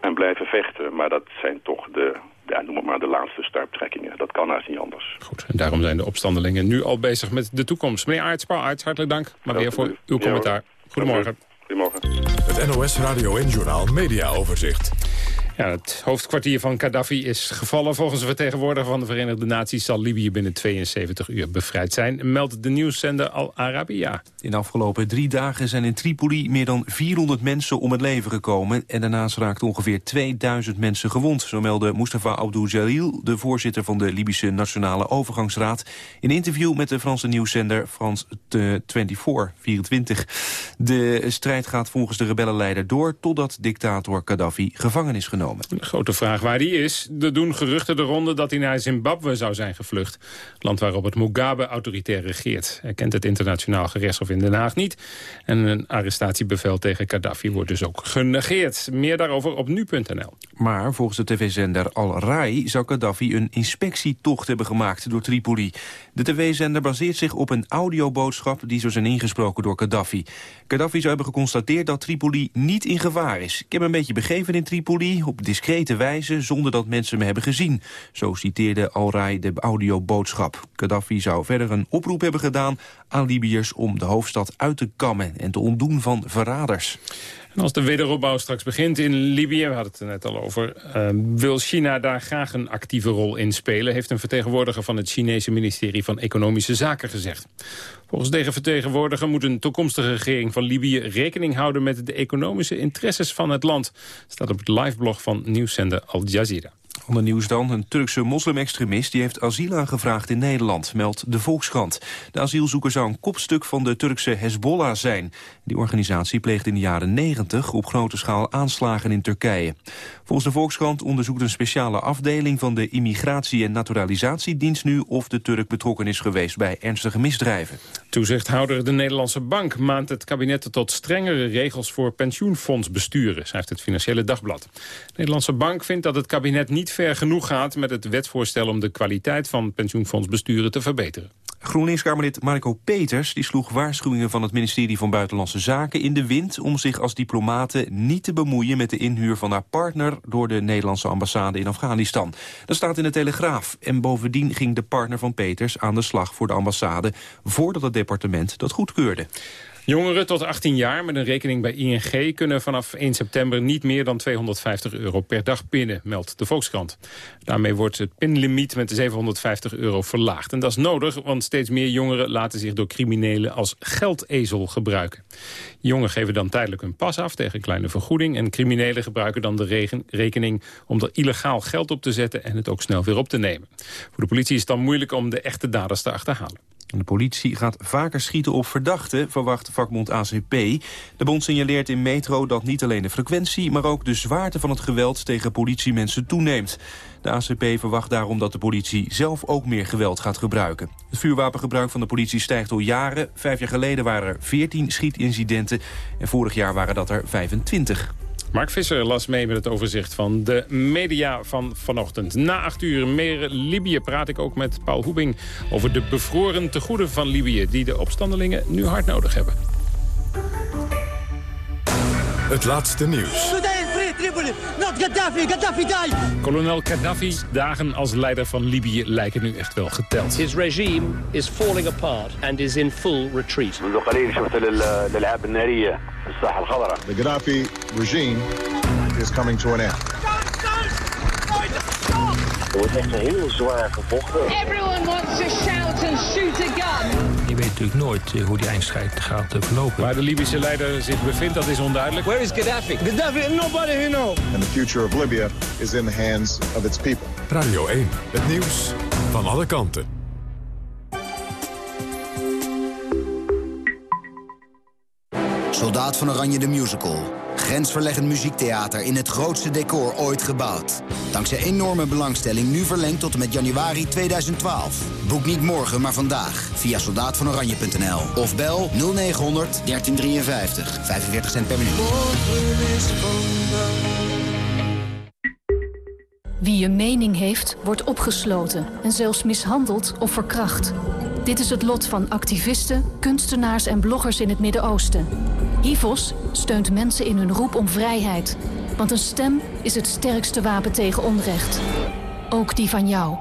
en blijven vechten. Maar dat zijn toch de, ja, noem het maar, de laatste stuiptrekkingen. Dat kan haast niet anders. Goed, en daarom zijn de opstandelingen nu al bezig met de toekomst. Meneer Aarts, Paul Aarts, hartelijk dank. Maar weer voor uw commentaar. Goedemorgen. Goedemorgen. Het NOS Radio en Journal Media Overzicht. Het hoofdkwartier van Gaddafi is gevallen. Volgens de vertegenwoordiger van de Verenigde Naties... zal Libië binnen 72 uur bevrijd zijn, meldt de nieuwszender Al Arabiya. In de afgelopen drie dagen zijn in Tripoli meer dan 400 mensen om het leven gekomen... en daarnaast raakten ongeveer 2000 mensen gewond. Zo meldde Mustafa Abdul Jalil, de voorzitter van de Libische Nationale Overgangsraad... in een interview met de Franse nieuwszender France 24, 24. De strijd gaat volgens de rebellenleider door... totdat dictator Gaddafi gevangen is genomen. De grote vraag waar hij is. Er doen geruchten de ronde dat hij naar Zimbabwe zou zijn gevlucht. Land waarop het Mugabe autoritair regeert. Erkent het internationaal gerechtshof in Den Haag niet. En een arrestatiebevel tegen Gaddafi wordt dus ook genegeerd. Meer daarover op nu.nl. Maar volgens de tv-zender Al Rai zou Gaddafi een inspectietocht hebben gemaakt door Tripoli. De tv-zender baseert zich op een audioboodschap die zou zijn ingesproken door Gaddafi. Gaddafi zou hebben geconstateerd dat Tripoli niet in gevaar is. Ik heb een beetje begeven in Tripoli, op discrete wijze, zonder dat mensen me hebben gezien. Zo citeerde Al Rai de audioboodschap. Gaddafi zou verder een oproep hebben gedaan aan Libiërs om de hoofdstad uit te kammen en te ontdoen van verraders. En als de wederopbouw straks begint in Libië, we hadden het er net al over... Uh, wil China daar graag een actieve rol in spelen... heeft een vertegenwoordiger van het Chinese ministerie van Economische Zaken gezegd. Volgens deze vertegenwoordiger moet een toekomstige regering van Libië... rekening houden met de economische interesses van het land. staat op het liveblog van nieuwszender Al Jazeera. Onder nieuws dan, een Turkse moslimextremist die heeft asiel aangevraagd in Nederland, meldt de Volkskrant. De asielzoeker zou een kopstuk van de Turkse Hezbollah zijn. Die organisatie pleegde in de jaren 90 op grote schaal aanslagen in Turkije. Volgens de Volkskrant onderzoekt een speciale afdeling van de Immigratie- en Naturalisatiedienst nu of de Turk betrokken is geweest bij ernstige misdrijven. Toezichthouder de Nederlandse Bank maand het kabinet tot strengere regels voor pensioenfondsbesturen, schrijft het Financiële Dagblad. De Nederlandse Bank vindt dat het kabinet niet ver genoeg gaat met het wetsvoorstel om de kwaliteit van pensioenfondsbesturen te verbeteren. GroenLinks-Kamerlid Marco Peters die sloeg waarschuwingen van het ministerie van Buitenlandse Zaken in de wind om zich als diplomate niet te bemoeien met de inhuur van haar partner door de Nederlandse ambassade in Afghanistan. Dat staat in de Telegraaf en bovendien ging de partner van Peters aan de slag voor de ambassade voordat het departement dat goedkeurde. Jongeren tot 18 jaar met een rekening bij ING kunnen vanaf 1 september niet meer dan 250 euro per dag pinnen, meldt de Volkskrant. Daarmee wordt het pinlimiet met 750 euro verlaagd. En dat is nodig, want steeds meer jongeren laten zich door criminelen als geldezel gebruiken. Jongeren geven dan tijdelijk hun pas af tegen kleine vergoeding en criminelen gebruiken dan de rekening om er illegaal geld op te zetten en het ook snel weer op te nemen. Voor de politie is het dan moeilijk om de echte daders te achterhalen. De politie gaat vaker schieten op verdachten, verwacht vakbond ACP. De bond signaleert in Metro dat niet alleen de frequentie... maar ook de zwaarte van het geweld tegen politiemensen toeneemt. De ACP verwacht daarom dat de politie zelf ook meer geweld gaat gebruiken. Het vuurwapengebruik van de politie stijgt al jaren. Vijf jaar geleden waren er 14 schietincidenten en vorig jaar waren dat er 25. Mark Visser las mee met het overzicht van de media van vanochtend. Na acht uur meer Libië praat ik ook met Paul Hoebing... over de bevroren tegoeden van Libië... die de opstandelingen nu hard nodig hebben. Het laatste nieuws. Tripoli, not Gaddafi. Gaddafi died. Kolonel Gaddafi's dagen als leider van Libië lijken nu echt wel geteld. His regime is falling apart and is in full retreat. منذ قليل شفت الالعاب الناريه في الساحه الخضراء. The Gaddafi regime is coming to an end. Er wordt echt heel zwaar gevochten. Everyone wants to shout and shoot a gun. Je weet natuurlijk nooit eh, hoe die eindstrijd gaat eh, verlopen. Waar de Libische leider zich bevindt, dat is onduidelijk. Where is Gaddafi? Gaddafi, nobody who knows. And the future of Libya is in the hands of its people. Radio 1, het nieuws van alle kanten. Soldaat van Oranje de Musical. Grensverleggend muziektheater in het grootste decor ooit gebouwd. Dankzij enorme belangstelling nu verlengd tot en met januari 2012. Boek niet morgen, maar vandaag via soldaatvanoranje.nl. Of bel 0900 1353. 45 cent per minuut. Wie een mening heeft, wordt opgesloten en zelfs mishandeld of verkracht. Dit is het lot van activisten, kunstenaars en bloggers in het Midden-Oosten. HIVOS steunt mensen in hun roep om vrijheid. Want een stem is het sterkste wapen tegen onrecht. Ook die van jou.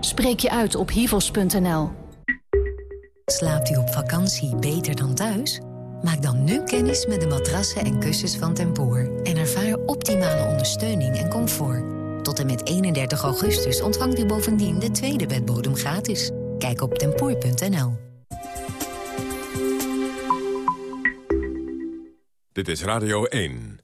Spreek je uit op hivos.nl. Slaapt u op vakantie beter dan thuis? Maak dan nu kennis met de matrassen en kussens van Tempoor. En ervaar optimale ondersteuning en comfort. Tot en met 31 augustus ontvangt u bovendien de tweede bedbodem gratis. Kijk op tempoor.nl. Dit is Radio 1.